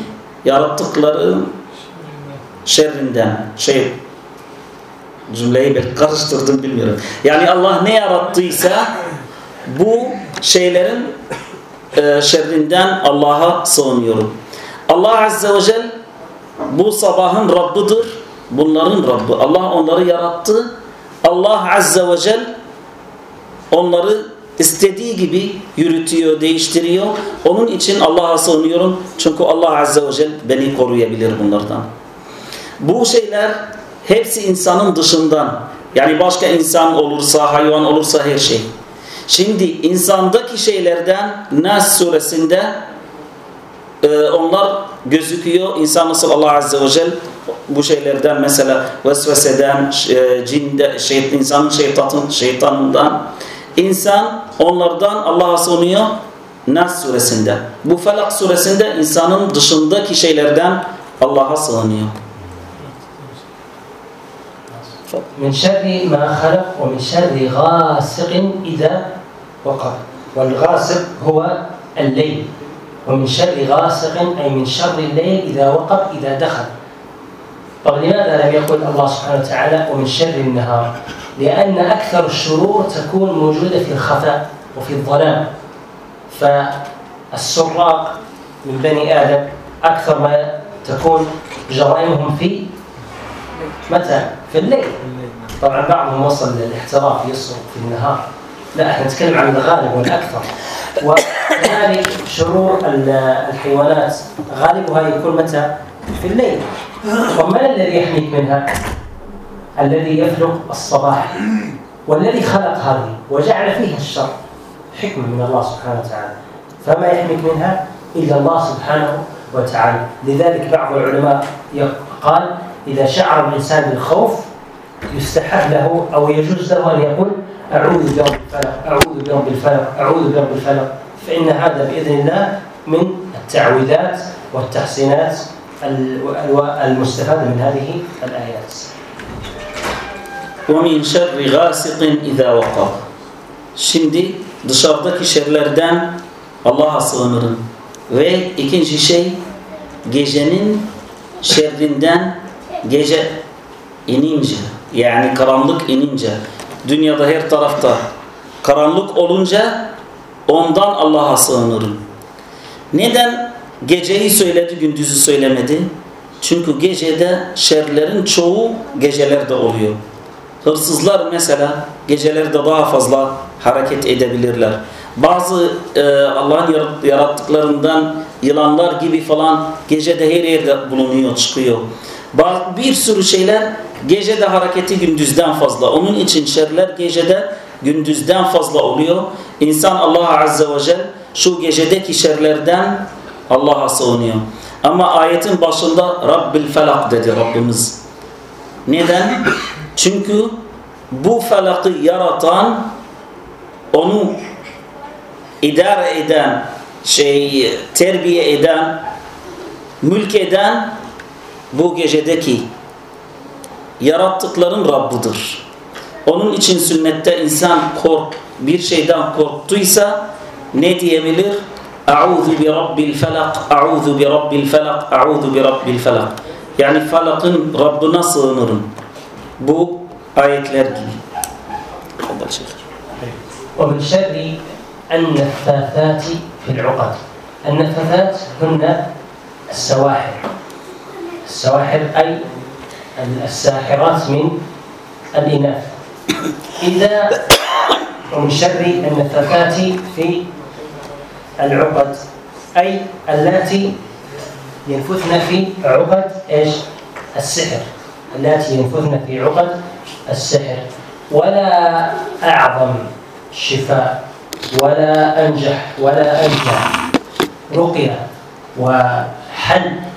yarattıkların şerrinden. Şey cümleyi ben karıştırdım bilmiyorum. Yani Allah ne yarattıysa bu şeylerin e, şerrinden Allah'a sığınıyorum. Allah Azze ve Celle bu sabahın Rabbidir. Bunların Rabbi. Allah onları yarattı. Allah Azze ve Celle onları istediği gibi yürütüyor, değiştiriyor. Onun için Allah'a sığınıyorum. Çünkü Allah Azze ve Celle beni koruyabilir bunlardan. Bu şeyler hepsi insanın dışından. Yani başka insan olursa, hayvan olursa her şey. Şimdi insandaki şeylerden Nas suresinde e, onlar gözüküyor. İnsan nasıl Allah Azze ve Celle bu şeylerden mesela vesveseden, e, cinde, şey, insanın şeytanın, şeytanından insan onlardan Allah'a sığınıyor Nas suresinde. Bu Felak suresinde insanın dışındaki şeylerden Allah'a sığınıyor. من شر ما خلق ومن شر غاسق إذا وقب والغاسق هو الليل. ومن شر غاسق أي من شر الليل إذا وقب إذا دخل. طب لماذا لم يقل الله سبحانه وتعالى ومن شر النهار؟ لأن أكثر الشرور تكون موجودة في الخفاء وفي الظلام. فالسراق من بني آدم أكثر ما تكون جرائمهم في متى؟ في الليل. طبعا بعضهم وصل للاحتراف يسرق في النهار. لا إحنا نتكلم عن الغالب والأكثر. وكذلك شرور ال- الحيوانات غالبها يكون متى؟ في الليل. ومن الذي يحميك منها؟ الذي يخلق الصباح. والذي خلق هذه وجعل فيها الشر. حكمة من الله سبحانه وتعالى. فما يحميك منها؟ إلا الله سبحانه وتعالى. لذلك بعض العلماء قال إذا شعر الإنسان بالخوف يستحب له أو يجوز له أن يقول أعوذ برب الفلق أعوذ برب الفلق أعوذ برب الفلق. فإن هذا بإذن الله من التعويذات والتحسينات ال- ال- المستفادة من هذه الآيات. وَمِنْ شَرِّ غَاسِقٍ اِذَا وَقَبْ. Şimdi dışarıdaki şerlerden Allah'a sığınırım. Ve ikinci şey gecenin şerrinden gece inince yani karanlık inince dünyada her tarafta karanlık olunca ondan Allah'a sığınırım. Neden geceyi söyledi gündüzü söylemedi? Çünkü gecede şerlerin çoğu gecelerde oluyor. Hırsızlar mesela gecelerde daha fazla hareket edebilirler. Bazı e, Allah'ın yarat- yarattıklarından yılanlar gibi falan gecede her yerde bulunuyor, çıkıyor. Bir sürü şeyler gecede hareketi gündüzden fazla. Onun için şerler gecede gündüzden fazla oluyor. İnsan Allah Azze ve Celle şu gecedeki şerlerden Allah'a sığınıyor. Ama ayetin başında Rabbil Felak dedi Rabbimiz. Neden? Çünkü bu felakı yaratan, onu idare eden, şey terbiye eden, mülk eden bu gecedeki yarattıkların Rabbidir. Onun için sünnette insan kork, bir şeyden korktuysa ne diyebilir? A'udhu bi rabbil felak, a'udhu bi rabbil felak, a'udhu bi rabbil felak. Yani felakın Rabbine sığınırım. Bu ayetler gibi. Tafadal şeyh. ومن شر النفاثات في العقد النفاثات هن السواحر السواحر أي الساحرات من الإناث. إذا ومن شر النفاثات في العقد أي اللاتي ينفثن في عقد إيش؟ السحر. اللاتي ينفثن في عقد السحر. ولا أعظم شفاء ولا أنجح ولا أنجح رقية وحل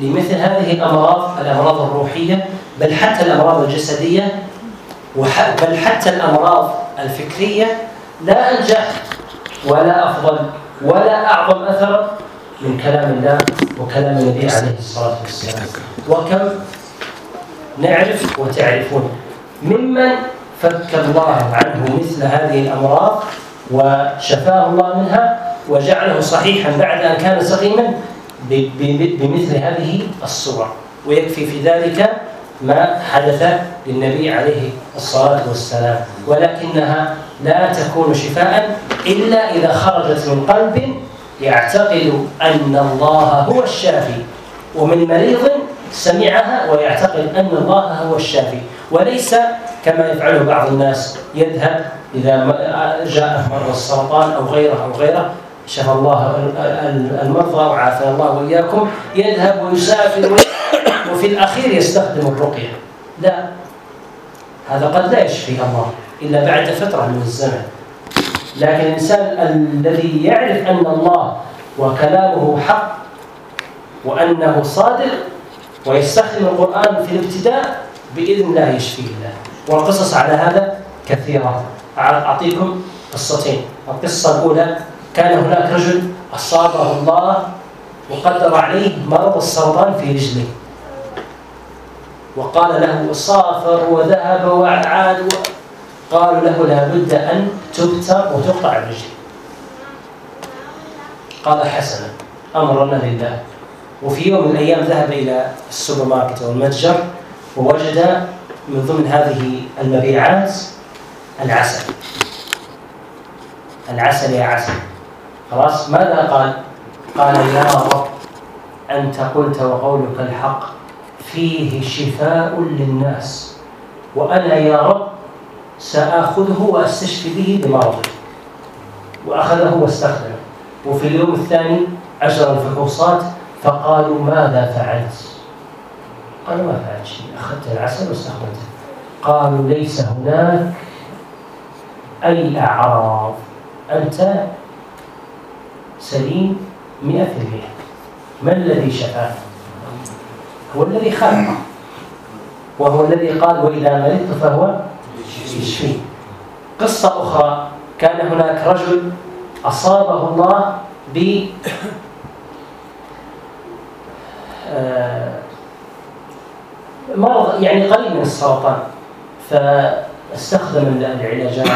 لمثل هذه الأمراض الأمراض الروحية بل حتى الأمراض الجسدية وح- بل حتى الأمراض الفكرية لا أنجح ولا أفضل ولا أعظم أثرا من كلام الله وكلام النبي عليه الصلاة والسلام. وكم؟ نعرف وتعرفون. ممن فك الله عنه مثل هذه الأمراض وشفاه الله منها وجعله صحيحا بعد أن كان سقيما بمثل هذه الصور ويكفي في ذلك ما حدث للنبي عليه الصلاة والسلام. ولكنها لا تكون شفاء إلا إذا خرجت من قلب يعتقد أن الله هو الشافي. ومن مريض سمعها ويعتقد أن الله هو الشافي. وليس كما يفعله بعض الناس يذهب إذا جاءه مرض السرطان أو غيره أو غيره شفى الله المرضى وعافانا الله وإياكم يذهب ويسافر وفي الأخير يستخدم الرقية. لا هذا قد لا يشفيه الله إلا بعد فترة من الزمن. لكن الإنسان الذي يعرف أن الله وكلامه حق وأنه صادق ويستخدم القرآن في الابتداء بإذن الله يشفيه الله. والقصص على هذا كثيرة. أعطيكم قصتين. القصة الأولى كان هناك رجل أصابه الله وقدر عليه مرض السرطان في رجله. وقال له سافر وذهب وعاد. قالوا له لابد أن تبتر وتقطع الرجل. قال حسنا أمرنا لله. وفي يوم من الأيام ذهب إلى السوبر ماركت أو المتجر ووجد من ضمن هذه المبيعات العسل. العسل يا عسل. خلاص ماذا قال؟ قال يا رب أنت قلت وقولك الحق فيه شفاء للناس وأنا يا رب سآخذه وأستشفي به بمرضي وأخذه واستخدمه وفي اليوم الثاني أجرى الفحوصات فقالوا ماذا فعلت؟ قالوا ما فعلت شيء أخذت العسل واستخدمته قالوا ليس هناك أي أعراض أنت سليم مئة في المئة. ما الذي شفاك؟ هو الذي خلق. وهو الذي قال وإذا مرضت فهو يشفي قصة أخرى كان هناك رجل أصابه الله ب آه، مرض يعني قليل من السرطان. فاستخدم العلاجات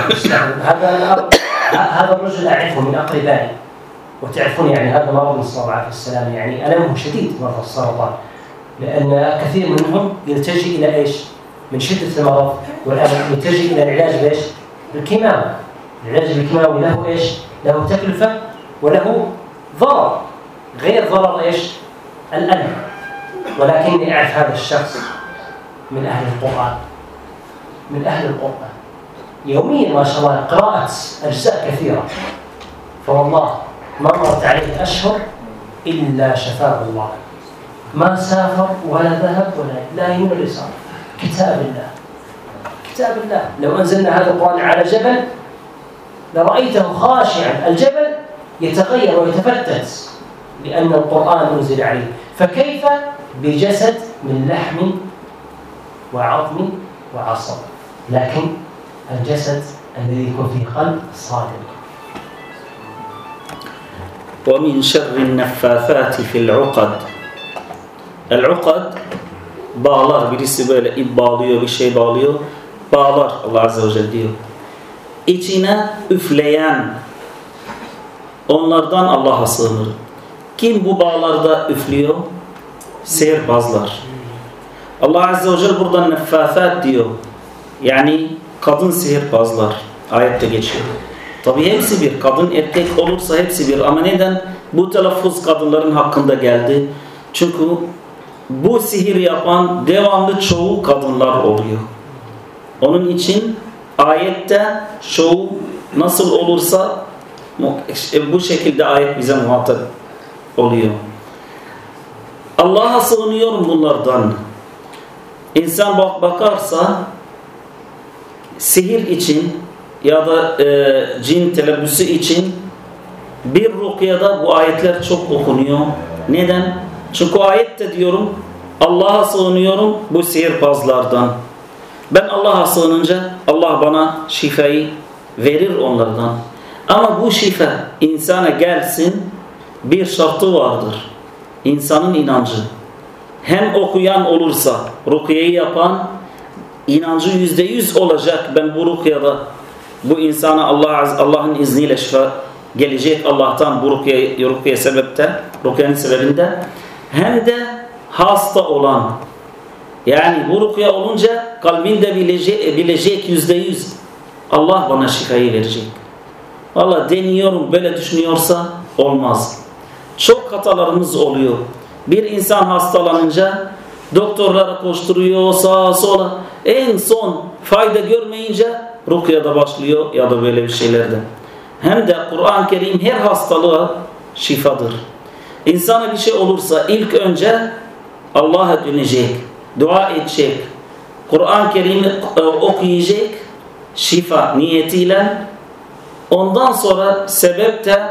هذا هذا الرجل أعرفه من أقربائي. وتعرفون يعني هذا مرض نسأل الله العافية والسلام يعني ألمه شديد مرض السرطان لأن كثير منهم يلتجئ إلى إيش؟ من شدة المرض والألم يلتجئ إلى العلاج بإيش؟ بالكيماوي العلاج بالكيماوي له إيش؟ له تكلفة وله ضرر غير ضرر إيش؟ الألم ولكني أعرف هذا الشخص من أهل القرآن من أهل القرآن يوميا ما شاء الله قراءة أجزاء كثيرة فوالله مرت عليه أشهر إلا شفاه الله. ما سافر ولا ذهب ولا لا يمين ولا يسار. كتاب الله. كتاب الله. لو أنزلنا هذا القرآن على جبل لرأيته خاشعا. الجبل يتغير ويتفتت لأن القرآن أنزل عليه. فكيف؟ بجسد من لحم وعظم وعصب. لكن الجسد الذي يكون فيه قلب صادق. ومن شر النفاثات في العقد El-ukad bağlar birisi böyle ip bağlıyor bir şey bağlıyor bağlar Allah Azze ve Celle diyor. İçine üfleyen onlardan Allah'a sığınır. Kim bu bağlarda üflüyor? Sihirbazlar. Allah Azze ve Celle burada neffafat diyor. Yani kadın sihirbazlar. Ayette geçiyor. Tabi hepsi bir. Kadın erkek olursa hepsi bir. Ama neden? Bu telaffuz kadınların hakkında geldi. Çünkü bu sihir yapan devamlı çoğu kadınlar oluyor. Onun için ayette çoğu nasıl olursa bu şekilde ayet bize muhatap oluyor. Allah'a sığınıyorum bunlardan. İnsan bak bakarsa sihir için ya da e, cin telebbüsü için bir rukyada bu ayetler çok okunuyor. Neden? Çünkü ayette diyorum Allah'a sığınıyorum bu sihirbazlardan. Ben Allah'a sığınınca Allah bana şifayı verir onlardan. Ama bu şifa insana gelsin bir şartı vardır. İnsanın inancı. Hem okuyan olursa, rukiyeyi yapan inancı yüzde yüz olacak. Ben bu rukiyada bu insana Allah Allah'ın izniyle şifa gelecek Allah'tan bu rukiye, rukiye sebepte, rukiyenin sebebinde hem de hasta olan yani bu rukiye olunca kalbinde bilecek, bilecek yüzde yüz Allah bana şifayı verecek. Valla deniyorum böyle düşünüyorsa olmaz. Çok hatalarımız oluyor. Bir insan hastalanınca doktorlara koşturuyor sağa sola. En son fayda görmeyince rukyada başlıyor ya da böyle bir şeylerde. Hem de Kur'an-ı Kerim her hastalığa şifadır. İnsana bir şey olursa ilk önce Allah'a dönecek, dua edecek, Kur'an-ı Kerim'i okuyacak şifa niyetiyle ondan sonra sebepte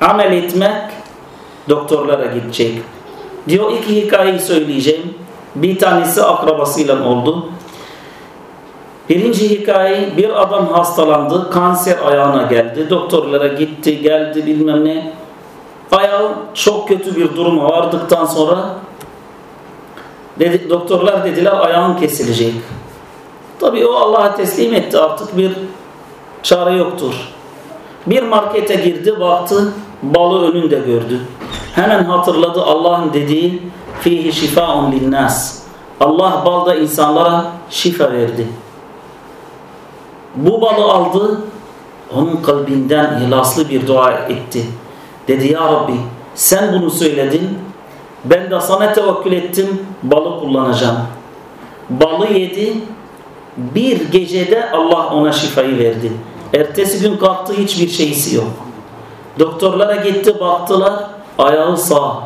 amel etmek doktorlara gidecek. Diyor iki hikayeyi söyleyeceğim. Bir tanesi akrabasıyla oldu. Birinci hikaye bir adam hastalandı. Kanser ayağına geldi. Doktorlara gitti geldi bilmem ne. Ayağı çok kötü bir duruma vardıktan sonra dedi, doktorlar dediler ayağın kesilecek. Tabii o Allah'a teslim etti artık bir çare yoktur. Bir markete girdi baktı balı önünde gördü. Hemen hatırladı Allah'ın dediği fihi şifaun linnas. Allah balda insanlara şifa verdi. Bu balı aldı, onun kalbinden ihlaslı bir dua etti. Dedi ya Rabbi sen bunu söyledin, ben de sana tevekkül ettim, balı kullanacağım. Balı yedi, bir gecede Allah ona şifayı verdi. Ertesi gün kalktı hiçbir şeysi yok. Doktorlara gitti baktılar, ayağı sağ.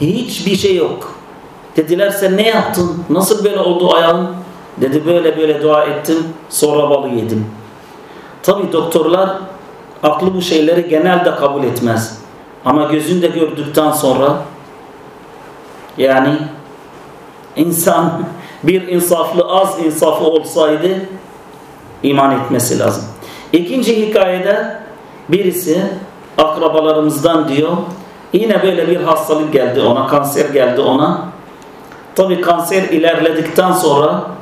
Hiçbir şey yok. Dediler sen ne yaptın? Nasıl böyle oldu ayağın? Dedi böyle böyle dua ettim, sonra balı yedim. Tabi doktorlar aklı bu şeyleri genelde kabul etmez. Ama gözünde gördükten sonra yani insan [laughs] bir insaflı az insafı olsaydı iman etmesi lazım. İkinci hikayede birisi akrabalarımızdan diyor yine böyle bir hastalık geldi ona kanser geldi ona. Tabi kanser ilerledikten sonra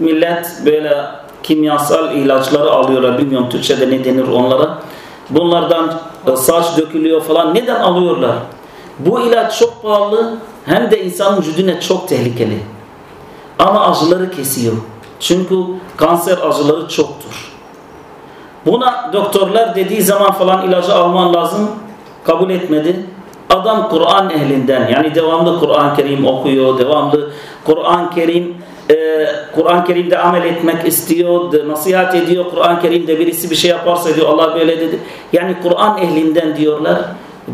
millet böyle kimyasal ilaçları alıyorlar. Bilmiyorum Türkçe'de ne denir onlara. Bunlardan saç dökülüyor falan. Neden alıyorlar? Bu ilaç çok pahalı hem de insan vücuduna çok tehlikeli. Ama acıları kesiyor. Çünkü kanser acıları çoktur. Buna doktorlar dediği zaman falan ilacı alman lazım. Kabul etmedi. Adam Kur'an ehlinden yani devamlı Kur'an-ı Kerim okuyor. Devamlı Kur'an-ı Kerim e, Kur'an-ı Kerim'de amel etmek istiyor, nasihat ediyor. Kur'an-ı Kerim'de birisi bir şey yaparsa diyor Allah böyle dedi. Yani Kur'an ehlinden diyorlar.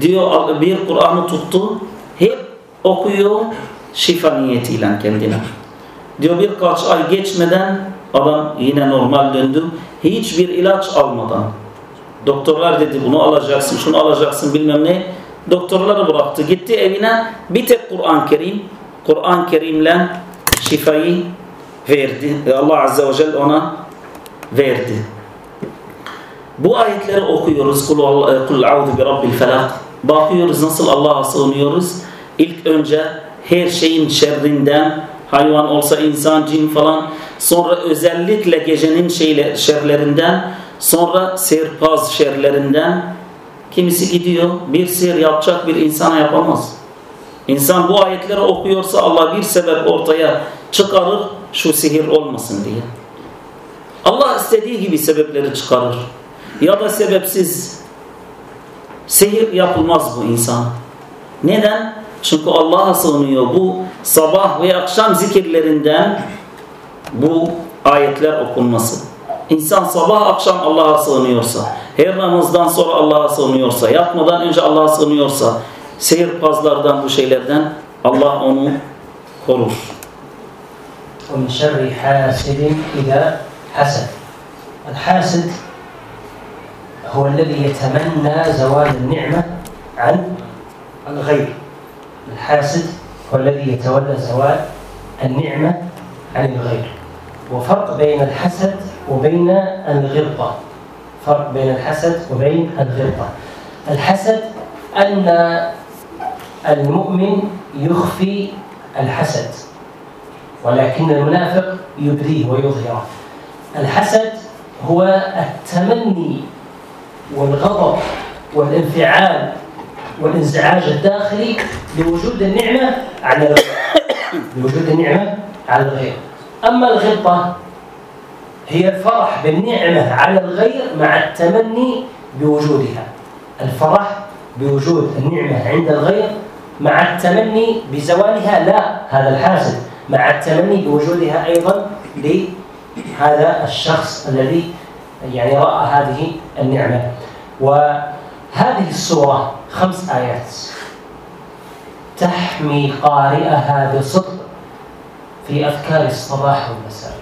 Diyor bir Kur'an'ı tuttu. Hep okuyor şifa niyetiyle kendine. Diyor birkaç ay geçmeden adam yine normal döndü. Hiçbir ilaç almadan. Doktorlar dedi bunu alacaksın, şunu alacaksın bilmem ne. Doktorları bıraktı. Gitti evine bir tek Kur'an-ı Kerim. Kur'an-ı Kerim'le şifayı verdi. Ve Allah Azze ve Celle ona verdi. Bu ayetleri okuyoruz. Kul a'udhu bi rabbil felak. Bakıyoruz nasıl Allah'a sığınıyoruz. İlk önce her şeyin şerrinden hayvan olsa insan, cin falan sonra özellikle gecenin şeyle, şerlerinden sonra serpaz şerlerinden kimisi gidiyor bir sihir yapacak bir insana yapamaz. İnsan bu ayetleri okuyorsa Allah bir sebep ortaya çıkarır şu sihir olmasın diye. Allah istediği gibi sebepleri çıkarır. Ya da sebepsiz sihir yapılmaz bu insan. Neden? Çünkü Allah'a sığınıyor. Bu sabah ve akşam zikirlerinden bu ayetler okunması. İnsan sabah akşam Allah'a sığınıyorsa, her namazdan sonra Allah'a sığınıyorsa, yatmadan önce Allah'a sığınıyorsa, sihirbazlardan bu şeylerden Allah onu korur. ومن شر حاسد إذا حسد. الحاسد هو الذي يتمنى زوال النعمة عن الغير. الحاسد هو الذي يتولى زوال النعمة عن الغير. وفرق بين الحسد وبين الغبطة فرق بين الحسد وبين الغبطة الحسد أن المؤمن يخفي الحسد ولكن المنافق يبديه ويظهره. الحسد هو التمني والغضب والانفعال والانزعاج الداخلي لوجود النعمة على الغير لوجود النعمة على الغير. أما الغبطة هي الفرح بالنعمة على الغير مع التمني بوجودها. الفرح بوجود النعمة عند الغير مع التمني بزوالها لا هذا الحاسد. مع التمني بوجودها أيضا لهذا الشخص الذي يعني رأى هذه النعمة. وهذه السورة خمس آيات. تحمي قارئها بصدق في أذكار الصباح والمساء.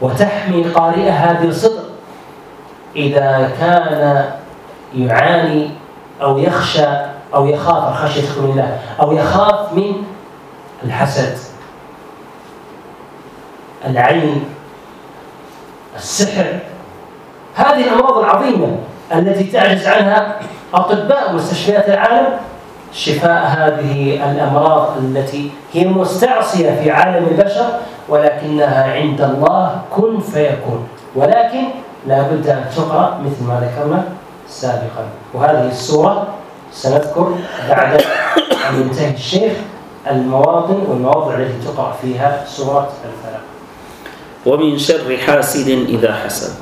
وتحمي قارئها بصدق إذا كان يعاني أو يخشى أو يخاف خشية من الله أو يخاف من الحسد العين السحر. هذه الأمراض العظيمة التي تعجز عنها أطباء مستشفيات العالم شفاء هذه الأمراض التي هي مستعصية في عالم البشر ولكنها عند الله كن فيكون. ولكن لا بد أن تقرأ مثل ما ذكرنا سابقا. وهذه السورة سنذكر بعد أن ينتهي الشيخ المواطن والمواضع التي تقرأ فيها سورة الفلق وَمِنْ شَرِّ حَاسِدٍ اِذَا حَسَدٍ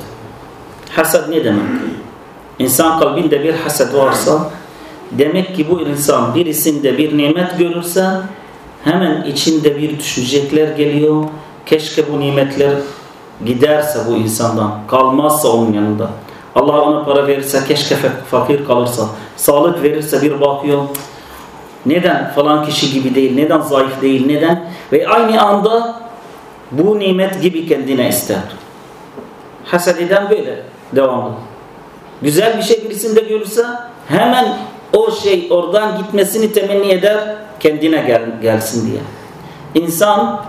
Hasad ne demek? İnsan kalbinde bir hased varsa demek ki bu insan birisinde bir nimet görürse hemen içinde bir düşünecekler geliyor. Keşke bu nimetler giderse bu insandan, kalmazsa onun yanında. Allah ona para verirse, keşke fa- fakir kalırsa, sağlık verirse bir bakıyor. Neden falan kişi gibi değil, neden zayıf değil, neden? Ve aynı anda bu nimet gibi kendine ister. Hased eden böyle devamlı. Güzel bir şey birisinde görürse hemen o şey oradan gitmesini temenni eder kendine gel, gelsin diye. İnsan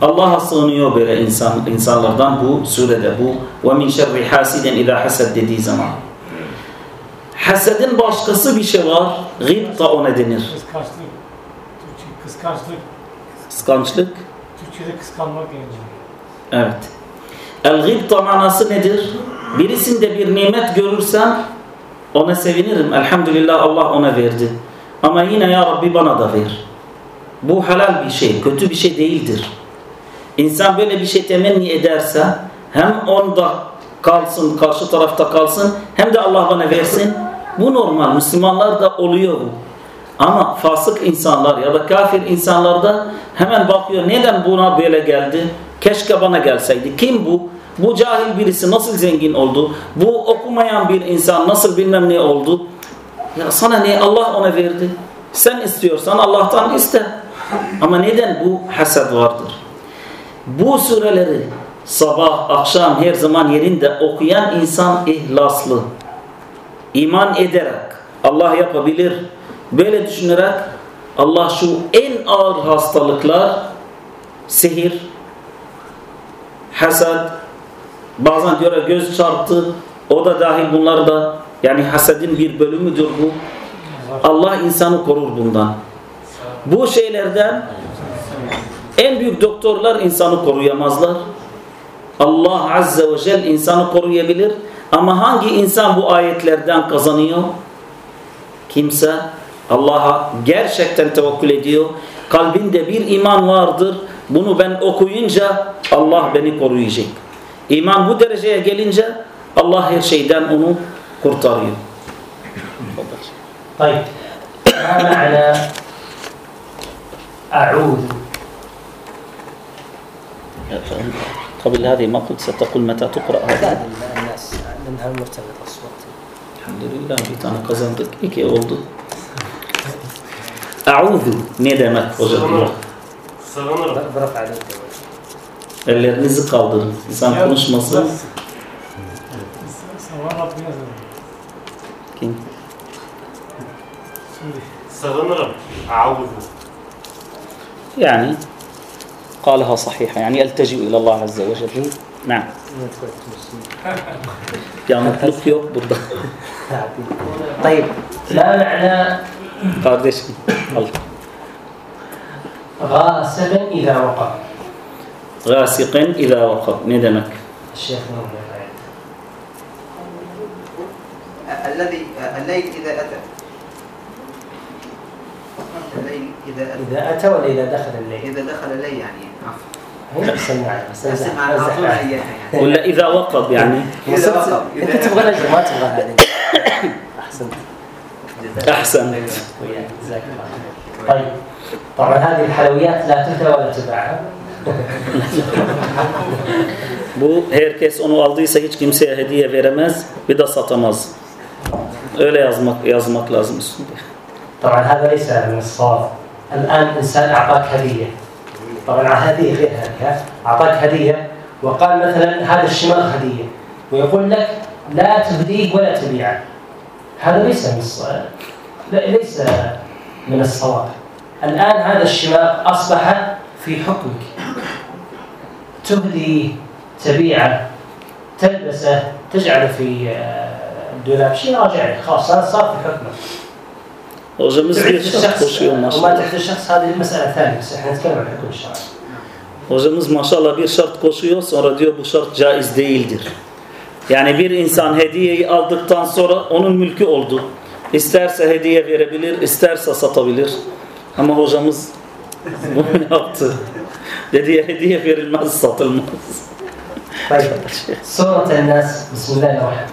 Allah'a sığınıyor böyle insan insanlardan bu surede bu ve min şerri hasiden iza hased dediği zaman. Hasedin başkası bir şey var. Gıpta ona denir. Kıskançlık. Kıskançlık. Kıskançlık. Türkçe'de kıskanmak yani. Evet. El-gıbta manası nedir? Birisinde bir nimet görürsem ona sevinirim. Elhamdülillah Allah ona verdi. Ama yine ya Rabbi bana da ver. Bu halal bir şey, kötü bir şey değildir. İnsan böyle bir şey temenni ederse hem onda kalsın, karşı tarafta kalsın hem de Allah bana versin. Bu normal. Müslümanlar oluyor bu. Ama fasık insanlar ya da kafir insanlarda hemen bakıyor neden buna böyle geldi? Keşke bana gelseydi. Kim bu? Bu cahil birisi nasıl zengin oldu? Bu okumayan bir insan nasıl bilmem ne oldu? Ya sana ne? Allah ona verdi. Sen istiyorsan Allah'tan iste. Ama neden bu hased vardır? Bu sureleri sabah, akşam her zaman yerinde okuyan insan ihlaslı. İman ederek Allah yapabilir. Böyle düşünerek Allah şu en ağır hastalıklar sihir, hasad, bazen diyor göz çarptı, o da dahil bunlar da yani hasedin bir bölümüdür bu. Allah insanı korur bundan. Bu şeylerden en büyük doktorlar insanı koruyamazlar. Allah Azze ve Celle insanı koruyabilir. Ama hangi insan bu ayetlerden kazanıyor? Kimse Allah'a gerçekten tevekkül ediyor. Kalbinde bir iman vardır. Bunu ben okuyunca Allah beni koruyacak. İman bu dereceye gelince Allah her şeyden onu kurtarıyor. طيب ما معنى أعوذ قبل هذه ما قلت ستقول متى تقرأ هذا الناس لأنها مرتبطة الصوت Elhamdülillah bir tane kazandık. İki oldu. A'udhu ne demek hocam? diyor. Sığınırım. برفع اليد Ellerinizi kaldırın. İnsan konuşmasın. Sabah Rabbine sığınırım. Kim? Şimdi Sığınırım. A'udhu. يعني قالها صحيحة يعني ألتجئ إلى الله عز وجل نعم mutluluk yok burada. طيب ما معنى Kardeşim. Al. غاسق إذا وقع غاسق إذا وقب ne demek? الشيخ. الذي الليل إذا أتى الليل إذا أتى إذا أتى ولا إذا دخل الليل إذا دخل الليل يعني عفوا هي سمعنا بس امزح أسمع على امزح طول معك. إياها يعني ولا إذا وقب يعني إذا وقف انت إذا تبغى نجم ما تبغى هذه احسنت أحسن وياك جزاك الله خير. طيب طبعا هذه الحلويات لا تهدى ولا تباع Bu herkes onu aldıysa hiç kimseye hediye veremez bir de satamaz. Öyle yazmak yazmak lazım üstünde. طبعا هذا ليس من الصواب الان انسان اعطاك هديه طبعا هديه غير ها؟ أعطاك هدية وقال مثلا هذا الشماغ هدية ويقول لك لا تهديه ولا تبيعه. هذا ليس من الص- لا- ليس من الصواب. الآن هذا الشماغ أصبح في حكمك. تهديه تبيعه تلبسه تجعله في آه، الدولاب شيء راجع خلاص هذا صار في حكمك. Hocamız تعد bir şart الشخص koşuyor وما maşallah. تعد الشخص هذه المسألة ثانية بس احنا نتكلم عن الحكم الشرعي. Hocamız maşallah bir şart koşuyor sonra diyor bu şart caiz değildir. Yani bir insan hediyeyi aldıktan sonra onun mülkü oldu. İsterse hediye verebilir, isterse satabilir. Ama hocamız bunu yaptı. Dediye hediye verilmez, satılmaz. طيب سورة الناس بسم الله الرحمن